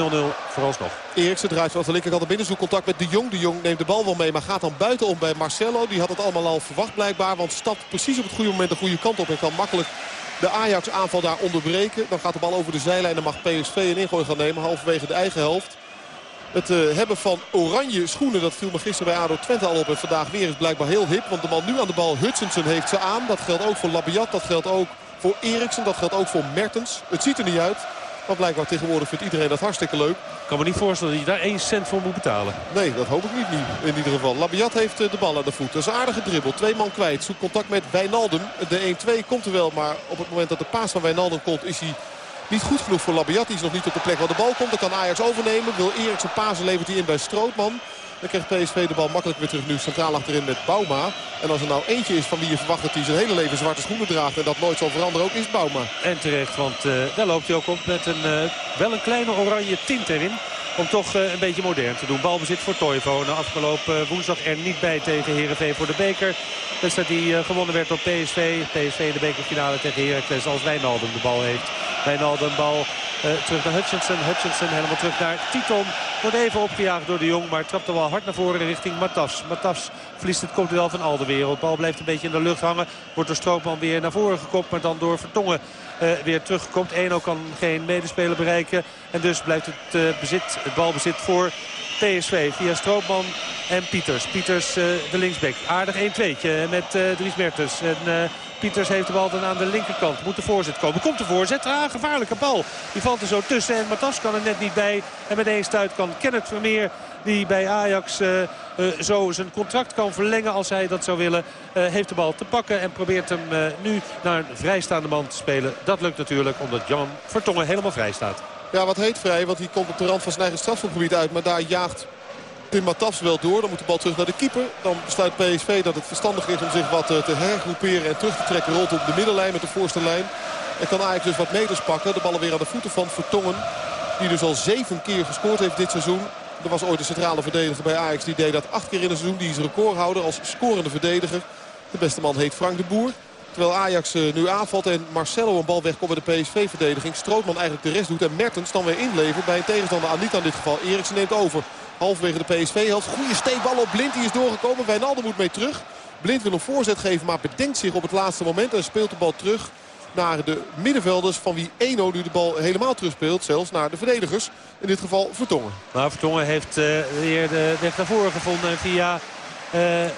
vooralsnog. Eriksen draait vanaf de linkerkant naar binnen. Zoekt contact met de Jong. De Jong neemt de bal wel mee. Maar gaat dan buitenom bij Marcelo. Die had het allemaal al verwacht blijkbaar. Want stapt precies op het goede moment de goede kant op. En kan makkelijk de Ajax aanval daar onderbreken. Dan gaat de bal over de zijlijn. En mag PSV een ingooi gaan nemen. Halverwege de eigen helft. Het uh, hebben van oranje schoenen, dat viel me gisteren bij ADO Twente al op. En vandaag weer is blijkbaar heel hip. Want de man nu aan de bal, Hutchinson, heeft ze aan. Dat geldt ook voor Labiat. Dat geldt ook voor Eriksen. Dat geldt ook voor Mertens. Het ziet er niet uit. Maar blijkbaar tegenwoordig vindt iedereen dat hartstikke leuk. Ik kan me niet voorstellen dat je daar 1 cent voor moet betalen. Nee, dat hoop ik niet, niet in ieder geval. Labiat heeft de bal aan de voet. Dat is een aardige dribbel. Twee man kwijt. Zoekt contact met Wijnaldum. De 1-2 komt er wel. Maar op het moment dat de paas van Wijnaldum komt is hij niet goed genoeg voor Labiat. Die is nog niet op de plek waar de bal komt. Dan kan Ajax overnemen. Wil Eriksen Pasen levert hij in bij Strootman. Dan krijgt PSV de bal makkelijk weer terug nu centraal achterin met Bouma. En als er nou eentje is van wie je verwacht dat hij zijn hele leven zwarte schoenen draagt... en dat nooit zal veranderen ook, is Bouma. En terecht, want uh, daar loopt hij ook op met een, uh, wel een kleine oranje tint erin. Om toch uh, een beetje modern te doen. Balbezit voor Toivonen. Afgelopen woensdag er niet bij tegen Heerenveen voor de beker. Wedstrijd die gewonnen werd door PSV. PSV in de bekerfinale tegen Heracles als Wijnaldum de bal heeft. Wijnaldum bal terug naar Hutchinson. Hutchinson helemaal terug naar Titon. Wordt even opgejaagd door de Jong. Maar trapt de bal hard naar voren richting Matafs. Matafs verliest het kopduel van Alderwereld. Bal blijft een beetje in de lucht hangen. Wordt door Stroopman weer naar voren gekopt. Maar dan door Vertongen uh, weer teruggekomt. Eno kan geen medespeler bereiken. En dus blijft het, uh, bezit, het balbezit voor PSV via Stroopman en Pieters. Pieters uh, de linksback. Aardig 1-2'tje met Dries Mertens. En, Pieters heeft de bal dan aan de linkerkant. Moet de voorzet komen. Komt de voorzet. Ah, gevaarlijke bal. Die valt er zo tussen. En Matas kan er net niet bij. En met één stuit kan Kenneth Vermeer. Die bij Ajax uh, uh, zo zijn contract kan verlengen als hij dat zou willen. Uh, heeft de bal te pakken en probeert hem nu naar een vrijstaande man te spelen. Dat lukt natuurlijk omdat Jan Vertongen helemaal vrij staat. Ja, wat heet vrij. Want hij komt op de rand van zijn eigen strafgebied uit. Maar daar jaagt Tim Matafs wel door. Dan moet de bal terug naar de keeper. Dan besluit PSV dat het verstandig is om zich wat te hergroeperen en terug te trekken. Rolt op de middenlijn met de voorste lijn. En kan Ajax dus wat meters pakken. De ballen weer aan de voeten van Vertongen. Die dus al zeven keer gescoord heeft dit seizoen. Er was ooit een centrale verdediger bij Ajax. Die deed dat acht keer in een seizoen. Die is recordhouder als scorende verdediger. De beste man heet Frank de Boer. Terwijl Ajax uh, nu aanvalt en Marcelo een bal wegkomt bij de PSV-verdediging. Strootman eigenlijk de rest doet en Mertens dan weer inlevert bij een tegenstander. Aan niet aan dit geval. Eriksen neemt over. Halverwege de PSV-helft. Goede steekbal op Blind. Die is doorgekomen. Wijnaldum moet mee terug. Blind wil een voorzet geven, maar bedenkt zich op het laatste moment. En speelt de bal terug naar de middenvelders. Van wie Eno nu de bal helemaal terugspeelt. Zelfs naar de verdedigers. In dit geval Vertongen. Nou, Vertongen heeft uh, weer de weg naar voren gevonden. Via uh, uh,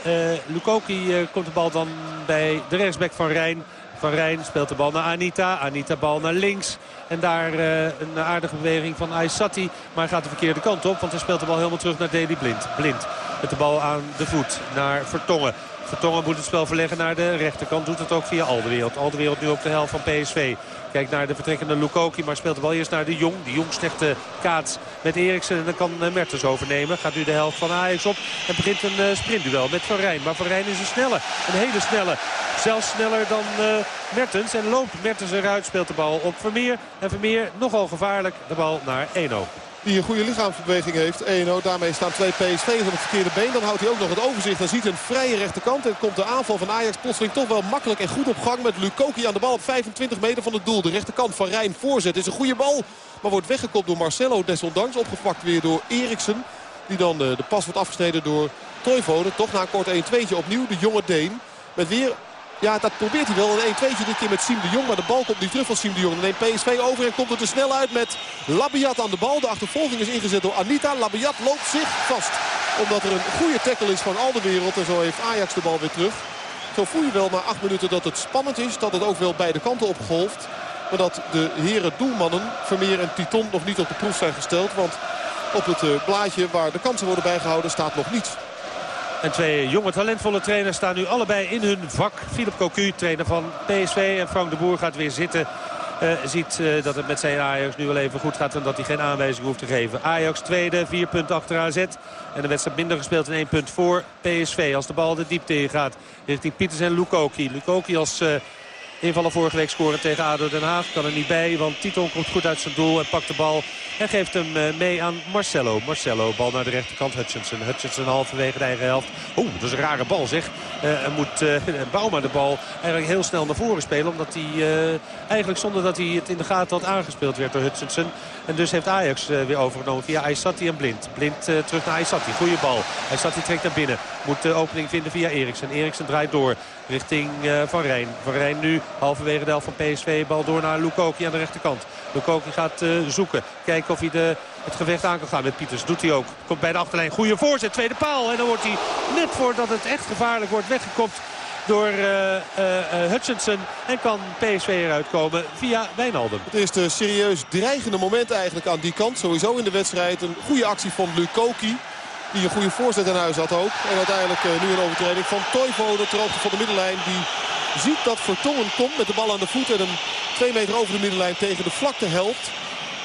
Lukoki komt de bal dan bij de rechtsback van Rijn. Van Rijn speelt de bal naar Anita. Anita bal naar links. En daar uh, een aardige beweging van Aysati. Maar gaat de verkeerde kant op. Want hij speelt de bal helemaal terug naar Deli Blind. Blind met de bal aan de voet naar Vertongen. Vertongen moet het spel verleggen naar de rechterkant. Doet het ook via Aldewereld. Aldewereld nu op de helft van PSV. Kijkt naar de vertrekkende Lukoki. Maar speelt bal eerst naar de Jong. De Jong slechte kaats met Eriksen. En dan kan Mertens overnemen. Gaat nu de helft van Ajax op. En begint een uh, sprintduel met Van Rijn. Maar Van Rijn is een snelle. Een hele snelle. Zelfs sneller dan uh, Mertens. En loopt Mertens eruit. Speelt de bal op Vermeer. En Vermeer nogal gevaarlijk. De bal naar 1-0 die een goede lichaamsbeweging heeft. 1-0. Daarmee staan twee PSV'ers op het verkeerde been. Dan houdt hij ook nog het overzicht. Dan ziet een vrije rechterkant. En komt de aanval van Ajax plotseling toch wel makkelijk en goed op gang. Met Lukoki aan de bal op 25 meter van het doel. De rechterkant van Rijn voorzet is een goede bal. Maar wordt weggekopt door Marcelo desondanks. Opgepakt weer door Eriksen. Die dan de pas wordt afgesneden door Toivonen. Toch na een kort 1-2'tje opnieuw. De jonge Deen. Met weer ja, dat probeert hij wel. Een 1-2'tje dit keer met Siem de Jong. Maar de bal komt niet terug van Siem de Jong. Dan neemt PSV over en komt er te snel uit met Labiat aan de bal. De achtervolging is ingezet door Anita. Labiat loopt zich vast. Omdat er een goede tackle is van al de wereld. En zo heeft Ajax de bal weer terug. Zo voel je wel na acht minuten dat het spannend is. Dat het ook wel beide kanten opgolft. Maar dat de heren doelmannen, Vermeer en Titon, nog niet op de proef zijn gesteld. Want op het blaadje waar de kansen worden bijgehouden staat nog niets. En twee jonge talentvolle trainers staan nu allebei in hun vak. Philip Cocu, trainer van PSV. En Frank de Boer gaat weer zitten. Uh, ziet uh, dat het met zijn Ajax nu wel even goed gaat en dat hij geen aanwijzing hoeft te geven. Ajax tweede, vier punten achter AZ. En de wedstrijd minder gespeeld in één punt voor PSV. Als de bal de diepte in gaat richting Pieters en Lukoki. Lukoki als... Uh, Invallen vorige week scoren tegen ADO Den Haag. Kan er niet bij, want Titon komt goed uit zijn doel en pakt de bal. En geeft hem mee aan Marcelo. Marcelo, bal naar de rechterkant. Hutchinson. Hutchinson halverwege de eigen helft. Oeh, dat is een rare bal zeg. En moet uh, [laughs] Bouma de bal eigenlijk heel snel naar voren spelen. Omdat hij eigenlijk zonder dat hij het in de gaten had aangespeeld werd door Hutchinson. En dus heeft Ajax weer overgenomen via Aysati en Blind. Blind terug naar Aysati. Goeie bal. Aysati trekt naar binnen. Moet de opening vinden via Eriksen. Eriksen draait door richting Van Rijn. Van Rijn nu halverwege de helft van PSV. Bal door naar Lukoki aan de rechterkant. Lukoki gaat zoeken. Kijken of hij de, het gevecht aan kan gaan met Pieters. Doet hij ook. Komt bij de achterlijn. Goede voorzet. Tweede paal. En dan wordt hij net voordat het echt gevaarlijk wordt weggekopt door uh, Hutchinson. En kan PSV eruit komen via Wijnaldum. Het is de serieus dreigende moment eigenlijk aan die kant. Sowieso in de wedstrijd. Een goede actie van Lukoki. Die een goede voorzet in huis had ook. En uiteindelijk uh, nu een overtreding van Toivo. De hoogte van de middenlijn. Die ziet dat Vertongen komt met de bal aan de voet. En een twee meter over de middenlijn tegen de vlakte helpt.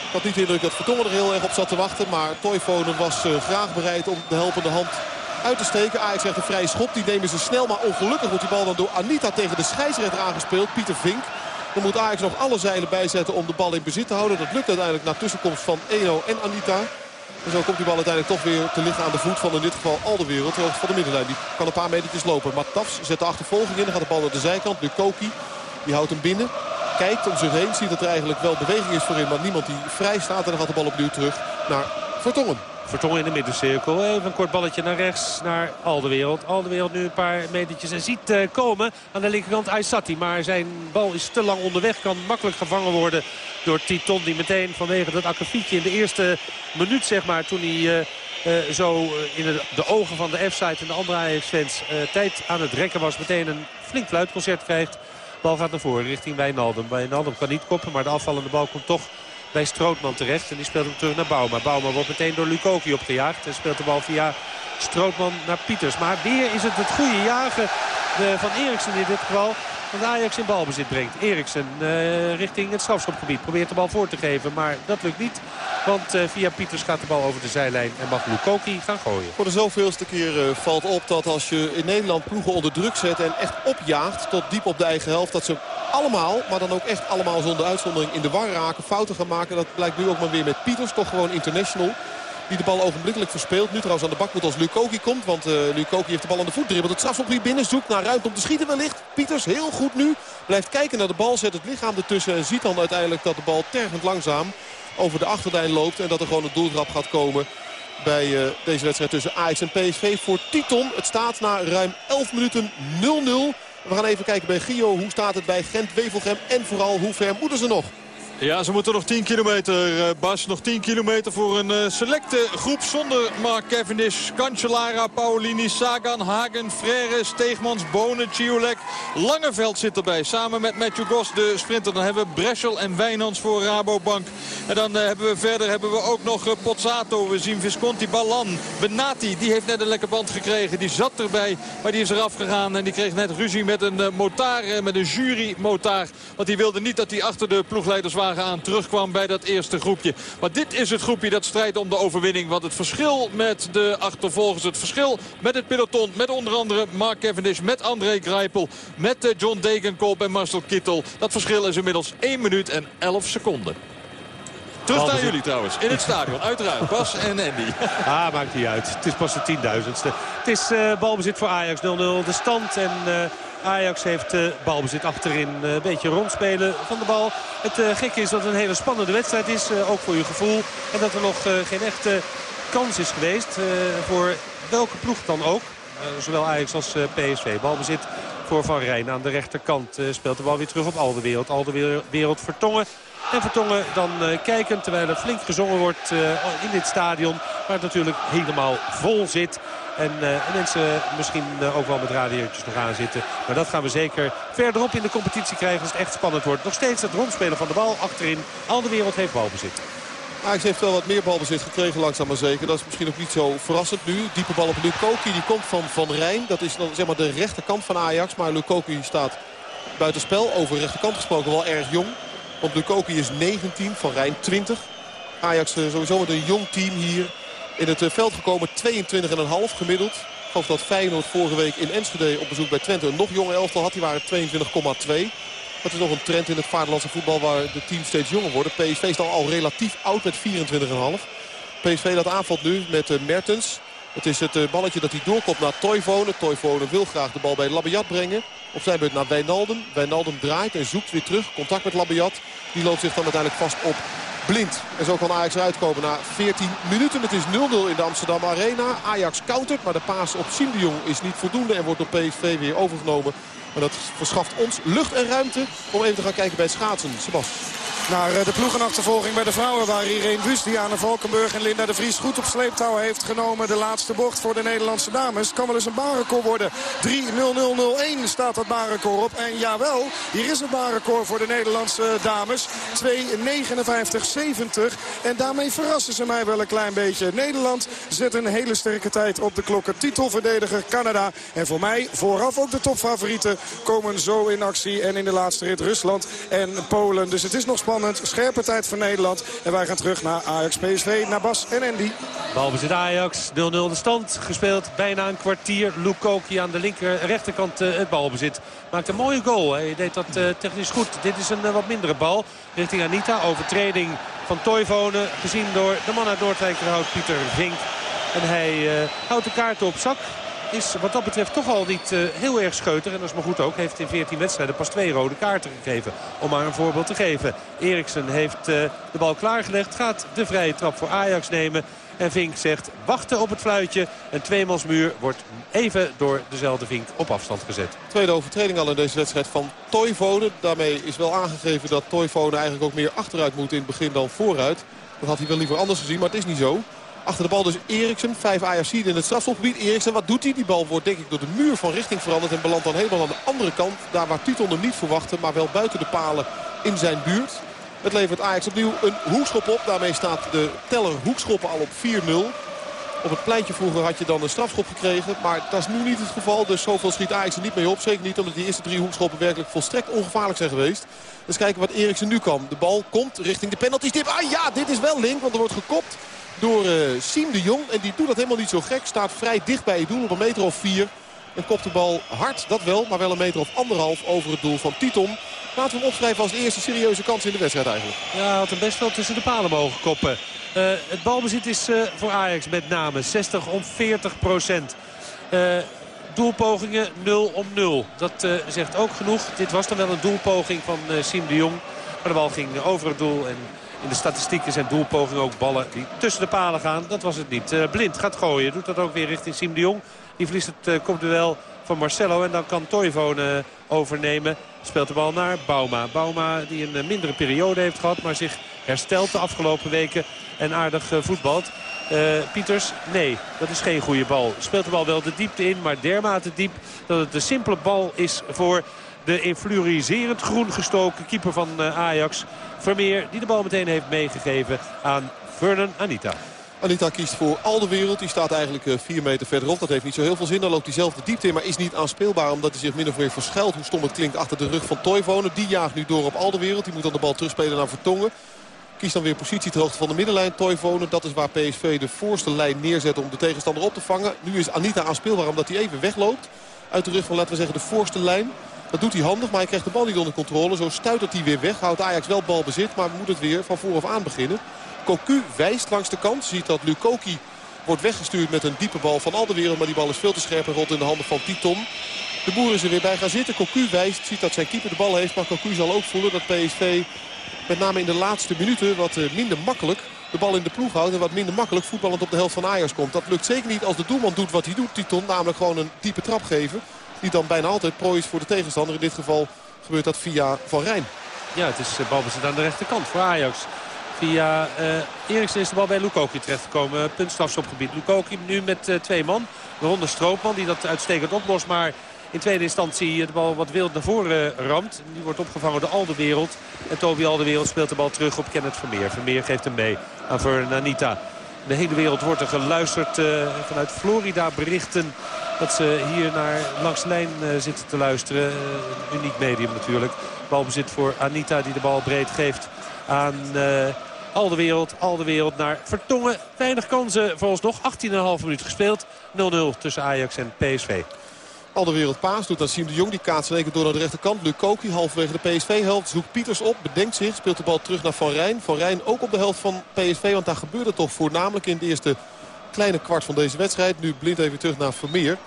Ik had niet de indruk dat Vertongen er heel erg op zat te wachten. Maar Toivonen was uh, graag bereid om de helpende hand uit te steken. Ajax krijgt een vrije schop. Die nemen ze snel. Maar ongelukkig wordt die bal dan door Anita tegen de scheidsrechter aangespeeld. Pieter Vink. Dan moet Ajax nog alle zeilen bijzetten om de bal in bezit te houden. Dat lukt uiteindelijk na tussenkomst van Eno en Anita. En zo komt die bal uiteindelijk toch weer te liggen aan de voet van in dit geval al de wereld. Van de middenlijn. Die kan een paar metertjes lopen. Maar Tafs zet de achtervolging in. Dan gaat de bal naar de zijkant. Lukoki. Die houdt hem binnen. Kijkt om zich heen. Ziet dat er eigenlijk wel beweging is voorin. Maar niemand die vrij staat. En dan gaat de bal opnieuw terug naar Vertongen. Vertongen in de middencirkel. Even een kort balletje naar rechts. Naar Aldewereld. Aldewereld nu een paar metertjes. En ziet uh, komen aan de linkerkant Aysati. Maar zijn bal is te lang onderweg. Kan makkelijk gevangen worden door Titon. Die meteen vanwege dat akkefietje in de eerste minuut zeg maar. Toen hij... Uh, uh, zo in de, de, ogen van de F-site en de andere Ajax-fans tijd aan het rekken was. Meteen een flink fluitconcert krijgt. Bal gaat naar voren richting Wijnaldum. Wijnaldum kan niet koppen, maar de afvallende bal komt toch bij Strootman terecht. En die speelt hem terug naar Bouma. Bouma wordt meteen door Lukoki opgejaagd. En speelt de bal via Strootman naar Pieters. Maar weer is het het goede jagen van Eriksen in dit geval. Want Ajax in balbezit brengt. Eriksen uh, richting het strafschopgebied. Probeert de bal voor te geven. Maar dat lukt niet. Want uh, via Pieters gaat de bal over de zijlijn. En mag Lukoki gaan gooien. Voor de zoveelste keer valt op dat als je in Nederland ploegen onder druk zet. En echt opjaagt tot diep op de eigen helft. Dat ze allemaal, maar dan ook echt allemaal zonder uitzondering in de war raken. Fouten gaan maken. Dat blijkt nu ook maar weer met Pieters. Toch gewoon international. Die de bal ogenblikkelijk verspeelt. Nu trouwens aan de bak moet als Lukoki komt. Want uh, Lukoki heeft de bal aan de voet. Dribbelt het strafschopgebied binnen. Zoekt naar ruimte om te schieten wellicht. Pieters heel goed nu. Blijft kijken naar de bal. Zet het lichaam ertussen. En ziet dan uiteindelijk dat de bal tergend langzaam over de achterlijn loopt. En dat er gewoon een doeltrap gaat komen bij uh, deze wedstrijd tussen Ajax en PSV voor Titon. Het staat na ruim 11 minuten 0-0. We gaan even kijken bij Gio. Hoe staat het bij Gent, Wevelgem en vooral hoe ver moeten ze nog? Ja, ze moeten nog 10 kilometer, eh, Bas. Nog 10 kilometer voor een eh, selecte groep zonder Mark Cavendish. Cancellara, Paulini, Sagan, Hagen, Frère, Steegmans, Bonen, Ciolek. Langeveld zit erbij, samen met Matthew Goss, de sprinter. Dan hebben we Breschel en Wijnands voor Rabobank. En dan eh, hebben we verder hebben we ook nog Pozzato. We zien Visconti, Ballan, Benati. Die heeft net een lekker band gekregen. Die zat erbij, maar die is eraf gegaan. En die kreeg net ruzie met een motaar, met een jury-motaar. Want die wilde niet dat hij achter de aan terugkwam bij dat eerste groepje. Maar dit is het groepje dat strijdt om de overwinning. Want het verschil met de achtervolgers, het verschil met het peloton... met onder andere Mark Cavendish, met André Greipel... met John Degenkolb en Marcel Kittel... dat verschil is inmiddels 1 minuut en 11 seconden. Terug naar jullie trouwens, in het stadion. Uiteraard, Bas en Andy. [laughs] Ah, maakt niet uit. Het is pas de tienduizendste. Het is uh, balbezit voor Ajax 0-0 de stand. En uh, Ajax heeft uh, balbezit achterin. een beetje rondspelen van de bal. Het gekke is dat het een hele spannende wedstrijd is. ook voor je gevoel. En dat er nog geen echte kans is geweest. voor welke ploeg dan ook. zowel Ajax als PSV. Balbezit voor Van Rijn aan de rechterkant. speelt de bal weer terug op Alderwereld. Alderwereld Vertongen. En Vertongen dan uh, kijken terwijl er flink gezongen wordt uh, in dit stadion. Waar het natuurlijk helemaal vol zit. En mensen misschien ook wel met radiootjes nog aan zitten. Maar dat gaan we zeker verderop in de competitie krijgen als het echt spannend wordt. Nog steeds het rondspelen van de bal achterin. Al de wereld heeft balbezit. Ajax heeft wel wat meer balbezit gekregen langzaam maar zeker. Dat is misschien ook niet zo verrassend nu. Diepe bal op Lukoki, die komt van Van Rijn. Dat is dan zeg maar de rechterkant van Ajax. Maar Lukoki staat buitenspel. Over rechterkant gesproken wel erg jong. Want Lukoki is 19, Van Rijn 20. Ajax sowieso met een jong team hier in het veld gekomen. 22,5 gemiddeld. Ik geloof dat Feyenoord vorige week in Enschede op bezoek bij Twente een nog jonge elftal had. Die waren 22,2. Dat is nog een trend in het vaderlandse voetbal waar de teams steeds jonger worden. PSV is dan al relatief oud met 24,5. PSV dat aanvalt nu met Mertens. Het is het balletje dat hij doorkomt naar Toivonen. Toivonen wil graag de bal bij Labiat brengen. Op zijn beurt naar Wijnaldum. Wijnaldum draait en zoekt weer terug. Contact met Labiat. Die loopt zich dan uiteindelijk vast op blind. En zo kan Ajax eruit komen na 14 minuten. Het is 0-0 in de Amsterdam Arena. Ajax countert, maar de paas op Siem is niet voldoende. En wordt door PSV weer overgenomen. Maar dat verschaft ons lucht en ruimte om even te gaan kijken bij het schaatsen. Sebas. Naar de ploegenachtervolging bij de vrouwen waar Irene Wust, Diana Valkenburg en Linda de Vries goed op sleeptouw heeft genomen. De laatste bocht voor de Nederlandse dames. Kan wel eens een baanrecord worden. 3-0-0-0-1 staat dat baanrecord op. En jawel, hier is het baanrecord voor de Nederlandse dames. 2-59-70. En daarmee verrassen ze mij wel een klein beetje. Nederland zet een hele sterke tijd op de klokken. Titelverdediger Canada. En voor mij vooraf ook de topfavorieten komen zo in actie. En in de laatste rit Rusland en Polen. Dus het is nog spannend. Scherpe tijd voor Nederland. En wij gaan terug naar Ajax PSV, naar Bas en Andy. Balbezit Ajax, 0-0 de stand. Gespeeld bijna een kwartier. Lukoki aan de linker, rechterkant uh, het balbezit. Maakt een mooie goal. Hij deed dat uh, technisch goed. Dit is een uh, wat mindere bal. Richting Anita. Overtreding van Toivonen. Gezien door de man uit Noordwijkerhout, Pieter Vink. En hij houdt de kaarten op zak is wat dat betreft toch al niet uh, heel erg scheuter. En dat is maar goed ook. Heeft in 14 wedstrijden pas twee rode kaarten gegeven. Om maar een voorbeeld te geven. Eriksen heeft uh, de bal klaargelegd. Gaat de vrije trap voor Ajax nemen. En Vink zegt wachten op het fluitje. Een tweemansmuur wordt even door dezelfde Vink op afstand gezet. Tweede overtreding al in deze wedstrijd van Toivonen. Daarmee is wel aangegeven dat Toivonen eigenlijk ook meer achteruit moet in het begin dan vooruit. Dat had hij wel liever anders gezien, maar het is niet zo. Achter de bal dus Eriksen. Vijf Ajaxiden in het strafschopgebied. Eriksen, wat doet hij? Die bal wordt denk ik door de muur van richting veranderd. En belandt dan helemaal aan de andere kant. Daar waar Titon hem niet verwachtte. Maar wel buiten de palen in zijn buurt. Het levert Ajax opnieuw een hoekschop op. Daarmee staat de teller hoekschoppen al op 4-0. Op het pleintje vroeger had je dan een strafschop gekregen. Maar dat is nu niet het geval. Dus zoveel schiet Ajax er niet mee op. Zeker niet omdat die eerste drie hoekschoppen werkelijk volstrekt ongevaarlijk zijn geweest. Dus kijken wat Eriksen nu kan. De bal komt richting de penalty stip. Ah ja, dit is wel link. Want er wordt gekopt door uh, Siem de Jong. En die doet dat helemaal niet zo gek. Staat vrij dicht bij het doel op een meter of vier. En kopt de bal hard, dat wel. Maar wel een meter of anderhalf over het doel van Titon. Laten we hem opschrijven als de eerste serieuze kans in de wedstrijd eigenlijk. Ja, had hem best wel tussen de palen mogen koppen. Uh, het balbezit is uh, voor Ajax met name 60 om 40 procent. Doelpogingen 0 om 0. Dat zegt ook genoeg. Dit was dan wel een doelpoging van Siem de Jong. Maar de bal ging over het doel en in de statistieken zijn doelpogingen ook ballen die tussen de palen gaan. Dat was het niet. Uh, Blind gaat gooien. Doet dat ook weer richting Siem de Jong. Die verliest het uh, kopduel van Marcelo. En dan kan Toivonen uh, overnemen. Speelt de bal naar Bauma. Bauma die een eh, mindere periode heeft gehad. Maar zich herstelt de afgelopen weken. En aardig eh, voetbalt. Eh, Pieters, nee, dat is geen goede bal. Speelt de bal wel de diepte in, maar dermate diep dat het een simpele bal is voor de in fluoriserend groen gestoken keeper van eh, Ajax. Vermeer, die de bal meteen heeft meegegeven aan Vernon Anita. Anita kiest voor al de wereld. Die staat eigenlijk eh, vier meter verderop. Dat heeft niet zo heel veel zin. Dan loopt hij zelf de diepte in. Maar is niet aanspeelbaar omdat hij zich min of meer verschuilt. Hoe stom het klinkt achter de rug van Toivonen. Die jaagt nu door op al de wereld. Die moet dan de bal terugspelen naar Vertongen. Kiest dan weer positie ter van de middenlijn. Toivonen, dat is waar PSV de voorste lijn neerzet om de tegenstander op te vangen. Nu is Anita aanspeelbaar omdat hij even wegloopt. Uit de rug van, laten we zeggen, de voorste lijn. Dat doet hij handig, maar hij krijgt de bal niet onder controle. Zo stuitert hij weer weg. Houdt Ajax wel balbezit, maar moet het weer van vooraf aan beginnen. Cocu wijst langs de kant. Ziet dat Lukoki wordt weggestuurd met een diepe bal van al de wereld. Maar die bal is veel te scherp en in de handen van Titon. De boer is er weer bij gaan zitten. Cocu wijst, ziet dat zijn keeper de bal heeft. Maar Cocu zal ook voelen dat PSV met name in de laatste minuten wat eh, minder makkelijk de bal in de ploeg houdt. En wat minder makkelijk voetballend op de helft van Ajax komt. Dat lukt zeker niet als de doelman doet wat hij doet, Titon. Namelijk gewoon een diepe trap geven. Die dan bijna altijd prooi is voor de tegenstander. In dit geval gebeurt dat via Van Rijn. Ja, het is eh, balbezit aan de rechterkant voor Ajax. Via uh, Eriksen is de bal bij Lukoki terechtgekomen. Puntstrafschopgebied. Lukoki nu met uh, twee man. Ronde Stroopman die dat uitstekend oplost. Maar in tweede instantie de bal wat wild naar voren ramt. Die wordt opgevangen door Aldewereld. En Toby Aldewereld speelt de bal terug op Kenneth Vermeer. Vermeer geeft hem mee aan Fernanita. De hele wereld wordt er geluisterd uh, vanuit Florida berichten dat ze hier naar langs lijn uh, zitten te luisteren. Uh, uniek medium natuurlijk. Balbezit voor Anita die de bal breed geeft aan al de wereld. Al de wereld naar Vertongen. Weinig kansen voor ons nog. 18,5 minuten gespeeld. 0-0 tussen Ajax en PSV. Al de wereld paas doet aan Siem de Jong. Die kaatst rekent door naar de rechterkant. Lukoki halverwege de PSV-helft. Zoekt Pieters op. Bedenkt zich. Speelt de bal terug naar Van Rijn. Van Rijn ook op de helft van PSV. Want daar gebeurde toch voornamelijk in de eerste kleine kwart van deze wedstrijd. Nu blind even terug naar Vermeer.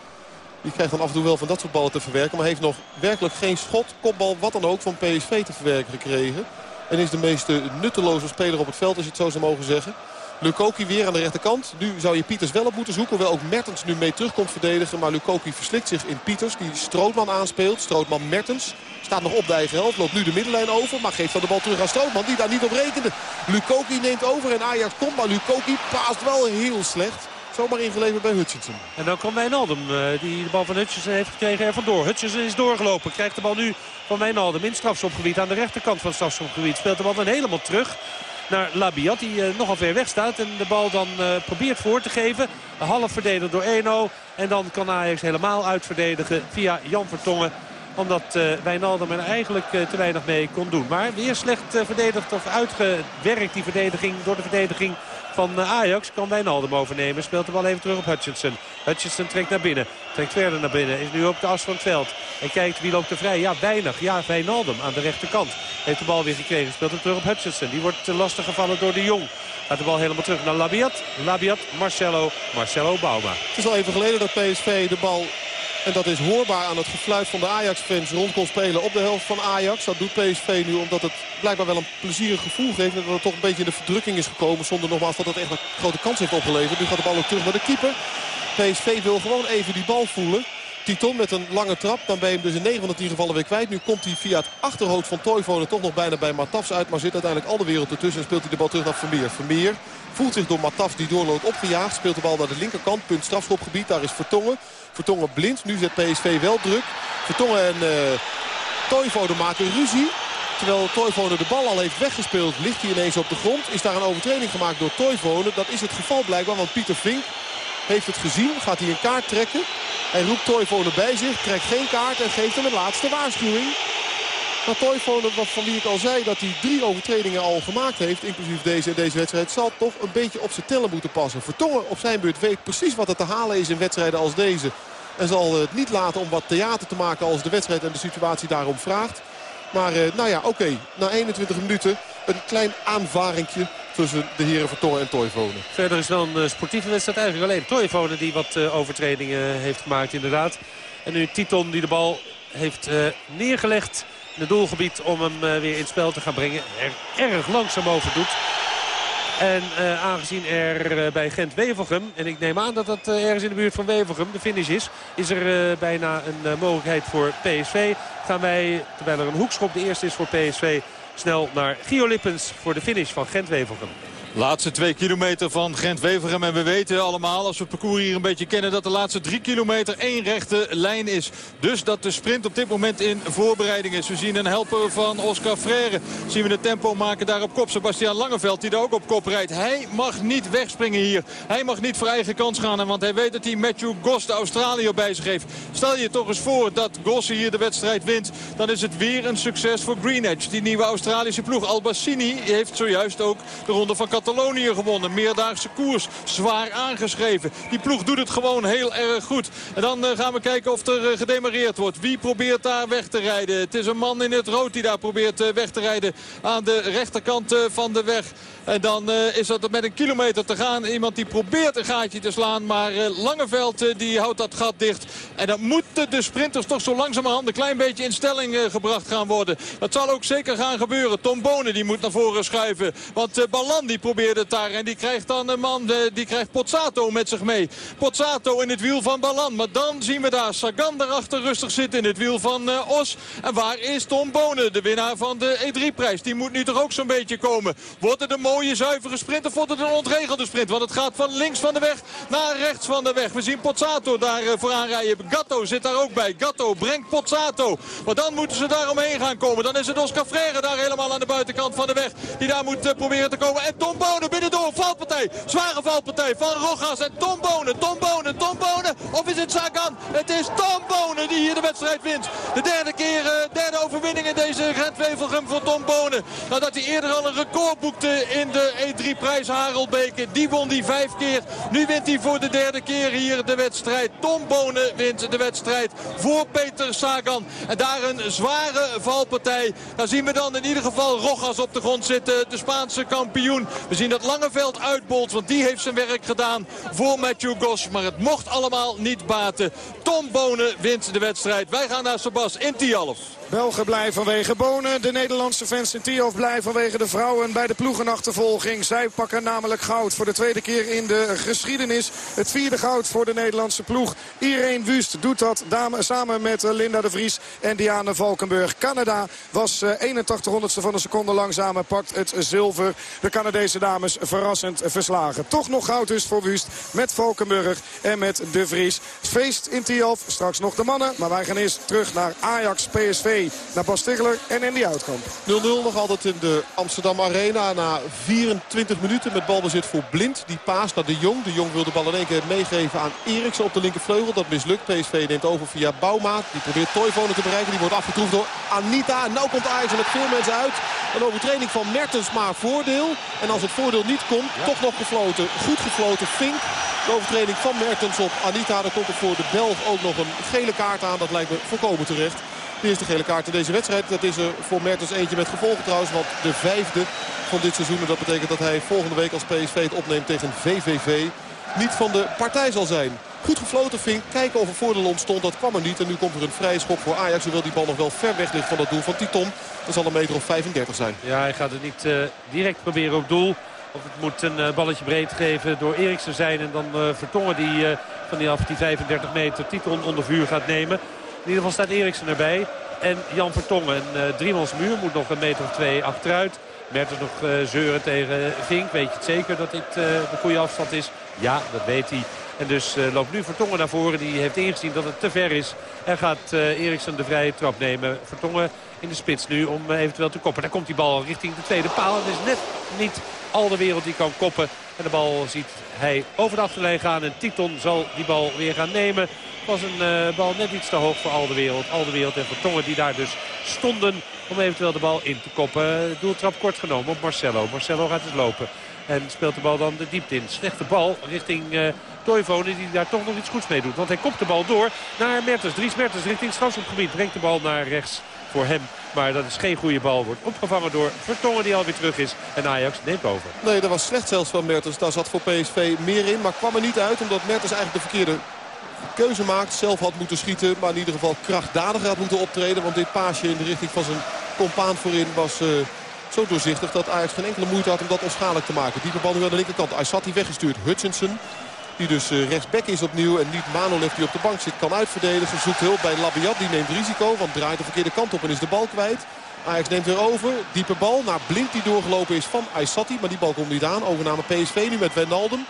Die krijgt dan af en toe wel van dat soort ballen te verwerken. Maar heeft nog werkelijk geen schot, kopbal, wat dan ook van PSV te verwerken gekregen. En is de meest nutteloze speler op het veld, als je het zo zou mogen zeggen. Lukoki weer aan de rechterkant. Nu zou je Pieters wel op moeten zoeken. Hoewel ook Mertens nu mee terug komt verdedigen. Maar Lukoki verslikt zich in Pieters. Die Strootman aanspeelt. Strootman Mertens. Staat nog op de eigen helft. Loopt nu de middenlijn over. Maar geeft dan de bal terug aan Strootman. Die daar niet op rekende. Lukoki neemt over en Ajax komt. Maar Lukoki paast wel heel slecht. Zomaar ingeleverd bij Hutchinson. En dan komt Wijnaldum die de bal van Hutchinson heeft gekregen er vandoor. Hutchinson is doorgelopen. Krijgt de bal nu van Wijnaldum in strafschopgebied. Aan de rechterkant van het strafschopgebied. Speelt de bal dan helemaal terug naar Labiat. Die uh, nogal ver weg staat. En de bal dan uh, probeert voor te geven. Half verdedigd door Eno. En dan kan Ajax helemaal uitverdedigen via Jan Vertongen. Omdat uh, Wijnaldum er eigenlijk te weinig mee kon doen. Maar weer slecht verdedigd of uitgewerkt die verdediging door de verdediging van Ajax. Kan Wijnaldum overnemen. Speelt de bal even terug op Hutchinson. Hutchinson trekt naar binnen. Trekt verder naar binnen. Is nu op de as van het veld. En kijkt wie loopt er vrij. Ja, weinig. Ja, Wijnaldum aan de rechterkant. Heeft de bal weer gekregen. Speelt hem terug op Hutchinson. Die wordt lastig gevallen door de Jong. Gaat de bal helemaal terug naar Labiat. Labiat, Marcelo, Marcelo Bauma. Het is al even geleden dat PSV de bal... En dat is hoorbaar aan het gefluit van de Ajax-fans rond kon spelen op de helft van Ajax. Dat doet PSV nu omdat het blijkbaar wel een plezierig gevoel geeft. En dat het toch een beetje in de verdrukking is gekomen. Zonder nogmaals dat het echt een grote kans heeft opgeleverd. Nu gaat de bal ook terug naar de keeper. PSV wil gewoon even die bal voelen. Titon met een lange trap. Dan ben je hem dus in 9 van de 10 gevallen weer kwijt. Nu komt hij via het achterhoofd van Toivonen toch nog bijna bij Matafs uit. Maar zit uiteindelijk al de wereld ertussen en speelt hij de bal terug naar Vermeer. Vermeer voelt zich door Matafs die doorloopt opgejaagd. Speelt de bal naar de linkerkant. Punt strafschopgebied. Daar is Vertongen. Vertongen blind. Nu zet PSV wel druk. Vertongen en uh, Toivonen maken ruzie. Terwijl Toivonen de bal al heeft weggespeeld, ligt hij ineens op de grond. Is daar een overtreding gemaakt door Toivonen. Dat is het geval blijkbaar, want Pieter Vink heeft het gezien. Gaat hij een kaart trekken. Hij roept Toivonen bij zich, krijgt geen kaart en geeft hem een laatste waarschuwing. Maar Toivonen, van wie ik al zei dat hij drie overtredingen al gemaakt heeft, inclusief deze en deze wedstrijd, zal toch een beetje op zijn tellen moeten passen. Vertongen op zijn beurt weet precies wat er te halen is in wedstrijden als deze. En zal het niet laten om wat theater te maken als de wedstrijd en de situatie daarom vraagt. Maar nou ja, oké, na 21 minuten een klein aanvaringje tussen de heren Vertongen en Toivonen. Verder is wel een uh, sportieve wedstrijd. Eigenlijk alleen Toivonen die wat uh, overtredingen heeft gemaakt inderdaad. En nu Titon die de bal heeft neergelegd in het doelgebied om hem weer in het spel te gaan brengen. Er erg langzaam over doet. En eh, aangezien er eh, bij Gent-Wevelgem, en ik neem aan dat dat eh, ergens in de buurt van Wevelgem de finish is, is er eh, bijna een eh, mogelijkheid voor PSV. Gaan wij, terwijl er een hoekschop de eerste is voor PSV, snel naar Gio Lippens voor de finish van Gent-Wevelgem. Laatste twee kilometer van Gent-Wevergem. En we weten allemaal, als we het parcours hier een beetje kennen... dat de laatste drie kilometer één rechte lijn is. Dus dat de sprint op dit moment in voorbereiding is. We zien een helper van Oscar Freire. Zien we de tempo maken daar op kop. Sebastian Langeveld die daar ook op kop rijdt. Hij mag niet wegspringen hier. Hij mag niet voor eigen kans gaan. Want hij weet dat hij Matthew Goss, de Australiër, bij zich heeft. Stel je toch eens voor dat Goss hier de wedstrijd wint. Dan is het weer een succes voor Green Edge. Die nieuwe Australische ploeg. Albassini heeft zojuist ook de ronde van Catalonië gewonnen. Meerdaagse koers. Zwaar aangeschreven. Die ploeg doet het gewoon heel erg goed. En dan eh, gaan we kijken of er eh, gedemareerd wordt. Wie probeert daar weg te rijden? Het is een man in het rood die daar probeert eh, weg te rijden. Aan de rechterkant van de weg. En dan is dat met een kilometer te gaan. Iemand die probeert een gaatje te slaan. Maar Langeveld die houdt dat gat dicht. En dan moeten de sprinters toch zo langzamerhand een klein beetje in stelling gebracht gaan worden. Dat zal ook zeker gaan gebeuren. Tom Bonen die moet naar voren schuiven. Want Ballan die probeert het daar. En die krijgt dan een man, eh, die krijgt Pozzato met zich mee. Pozzato in het wiel van Ballan. Maar dan zien we daar Sagan daarachter rustig zitten in het wiel van eh, Os. En waar is Tom Bonen, de winnaar van de E3-prijs? Die moet nu toch ook zo'n beetje komen. Wordt het een mooie zuivere sprint of wordt het een ontregelde sprint? Want het gaat van links van de weg naar rechts van de weg. We zien Pozzato daar eh, vooraan rijden. Gatto zit daar ook bij. Gatto brengt Pozzato. Maar dan moeten ze daar omheen gaan komen. Dan is het Oscar Freire daar helemaal aan de buitenkant van de weg. Die daar moet proberen te komen. En Tom Bonen binnendoor. Valpartij. Zware valpartij van Rogas. En Tom Bonen. Tom Bonen. Tom Bonen. Of is het Sagan? Het is Tom Bonen die hier de wedstrijd wint. De derde keer, eh, derde overwinning in deze Gent-Wevelgem voor Tom Bonen. Nadat hij eerder al een record boekte in de E3-prijs Harelbeke. Die won die vijf keer. Nu wint hij voor de derde keer hier de wedstrijd. Tom Bonen wint de wedstrijd voor Peter Sagan. En daar een zware valpartij. Daar zien we dan in ieder geval Rogas op de grond zitten. De Spaanse kampioen. We zien dat Langeveld uitbolt. Want die heeft zijn werk gedaan voor Matthew Goss. Maar het mocht allemaal niet baten. Tom Bonen wint de wedstrijd. Wij gaan naar Sebas in Tialf. Belgen blij vanwege Bonen. De Nederlandse fans in Tialf blij vanwege de vrouwen bij de ploegenachtervolging. Zij pakken namelijk goud voor de tweede keer in de geschiedenis. Het vierde goud voor de Nederlandse ploeg. Irene Wust doet dat samen met eh, Linda de Vries en Diane Valkenburg. Canada was eh, 81 honderdste van een seconde langzamer. Pakt het zilver. De Canadese dames verrassend verslagen. Toch nog goud dus voor Wust met Valkenburg en met de Vries. Feest in Tialf. Straks nog de mannen. Maar wij gaan eerst terug naar Ajax PSV. Naar Bas Stigler en Andy Houtkamp. 0-0 nog altijd in de Amsterdam Arena. Na 24 minuten met balbezit voor Blind. Die paas naar De Jong. De Jong wil de bal in één keer meegeven aan Eriksen op de linkervleugel. Dat mislukt. PSV neemt over via Bouma. Die probeert Toivonen te bereiken. Die wordt afgetroefd door Anita. En nou komt Ajax met veel mensen uit. Een overtreding van Mertens maar voordeel. En als het voordeel niet komt, toch nog gefloten. Goed gefloten. Fink. De overtreding van Mertens op Anita. Dan komt er voor de Belg ook nog een gele kaart aan. Dat lijkt me volkomen terecht. De eerste gele kaart in deze wedstrijd. Dat is er voor Mertens eentje met gevolgen trouwens. Want de vijfde van dit seizoen. En dat betekent dat hij volgende week als PSV het opneemt tegen VVV. Niet van de partij zal zijn. Goed gefloten Vink. Kijken of er voordeel ontstond. Dat kwam er niet. En nu komt er een vrije schop voor Ajax. Hoewel die bal nog wel ver weg ligt van het doel van Titon. Dat zal een meter of 35 zijn. Ja, hij gaat het niet eh, direct proberen op doel. Of het moet een eh, balletje breed geven door Eriksen zijn. En dan eh, Vertongen die uh, van die af die 35 meter Titon onder vuur gaat nemen. In ieder geval staat Eriksen erbij. En Jan Vertongen. Een uh, driemansmuur moet nog een meter of twee achteruit. Mertens nog uh, zeuren tegen Vink. Weet je het zeker dat dit uh, de goede afstand is? Ja, dat weet hij. En dus loopt nu Vertongen naar voren. Die heeft ingezien dat het te ver is. En gaat Eriksen de vrije trap nemen. Vertongen in de spits nu om eventueel te koppen. Daar komt die bal richting de tweede paal. Het is net niet al de wereld die kan koppen. En de bal ziet hij over de achterlijn gaan. En Titon zal die bal weer gaan nemen. Was een uh, bal net iets te hoog voor al de wereld. Al de wereld en Vertongen die daar dus stonden om eventueel de bal in te koppen. Doeltrap kort genomen op Marcelo. Marcelo gaat dus lopen. En speelt de bal dan de diepte in. Slechte bal richting uh, die daar toch nog iets goeds mee doet. Want hij kopt de bal door naar Mertens. Dries Mertens richting strafschopgebied. Brengt de bal naar rechts voor hem. Maar dat is geen goede bal. Wordt opgevangen door Vertongen die alweer terug is. En Ajax neemt over. Nee, dat was slecht zelfs van Mertens. Daar zat voor PSV meer in. Maar kwam er niet uit omdat Mertens eigenlijk de verkeerde keuze maakt. Zelf had moeten schieten. Maar in ieder geval krachtdadiger had moeten optreden. Want dit paasje in de richting van zijn compaan voorin was... Uh, Zo doorzichtig dat Ajax geen enkele moeite had om dat onschadelijk te maken. Diepe bal nu aan de linkerkant. Aysati weggestuurd. Hutchinson. Die dus eh, rechtsback is opnieuw. En niet Manolev die op de bank zit kan uitverdedigen. Zoekt hulp bij Labiat. Die neemt risico. Want draait de verkeerde kant op en is de bal kwijt. Ajax neemt weer over. Diepe bal naar Blind die doorgelopen is van Aysati. Maar die bal komt niet aan. Overname PSV nu met Wijnaldum.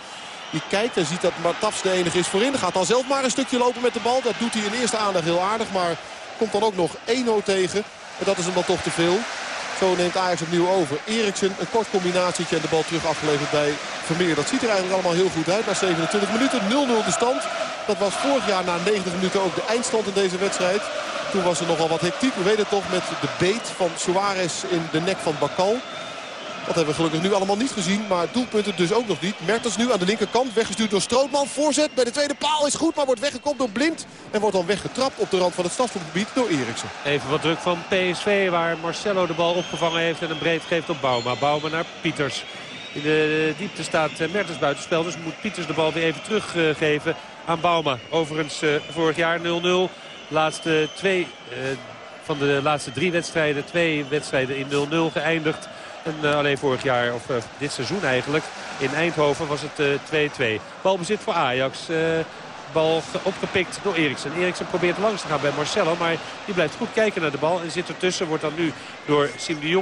Die kijkt en ziet dat Matafs de enige is voorin. Gaat dan zelf maar een stukje lopen met de bal. Dat doet hij in eerste aandacht heel aardig. Maar komt dan ook nog 1-0 tegen. En dat is hem dan toch te veel. Zo neemt Ajax opnieuw over. Eriksen, een kort combinatietje en de bal terug afgeleverd bij Vermeer. Dat ziet er eigenlijk allemaal heel goed uit. Na 27 minuten 0-0 de stand. Dat was vorig jaar na 90 minuten ook de eindstand in deze wedstrijd. Toen was er nogal wat hectiek. We weten toch met de beet van Suarez in de nek van Bakal. Dat hebben we gelukkig nu allemaal niet gezien. Maar doelpunten dus ook nog niet. Mertens nu aan de linkerkant. Weggestuurd door Strootman. Voorzet bij de tweede paal is goed. Maar wordt weggekopt door Blind. En wordt dan weggetrapt op de rand van het strafschopgebied door Eriksen. Even wat druk van PSV waar Marcelo de bal opgevangen heeft en een breed geeft op Bouma. Bouma naar Pieters. In de diepte staat eh, Mertens buitenspel. Dus moet Pieters de bal weer even teruggeven aan Bouma. Overigens eh, vorig jaar 0-0. Laatste twee eh, van de laatste drie wedstrijden. Twee wedstrijden in 0-0 geëindigd. En uh, alleen vorig jaar, of uh, dit seizoen eigenlijk, in Eindhoven was het 2-2. Uh, Balbezit voor Ajax. Bal opgepikt door Eriksen. Eriksen probeert langs te gaan bij Marcelo, maar die blijft goed kijken naar de bal. En zit ertussen, wordt dan nu door Sim de Jong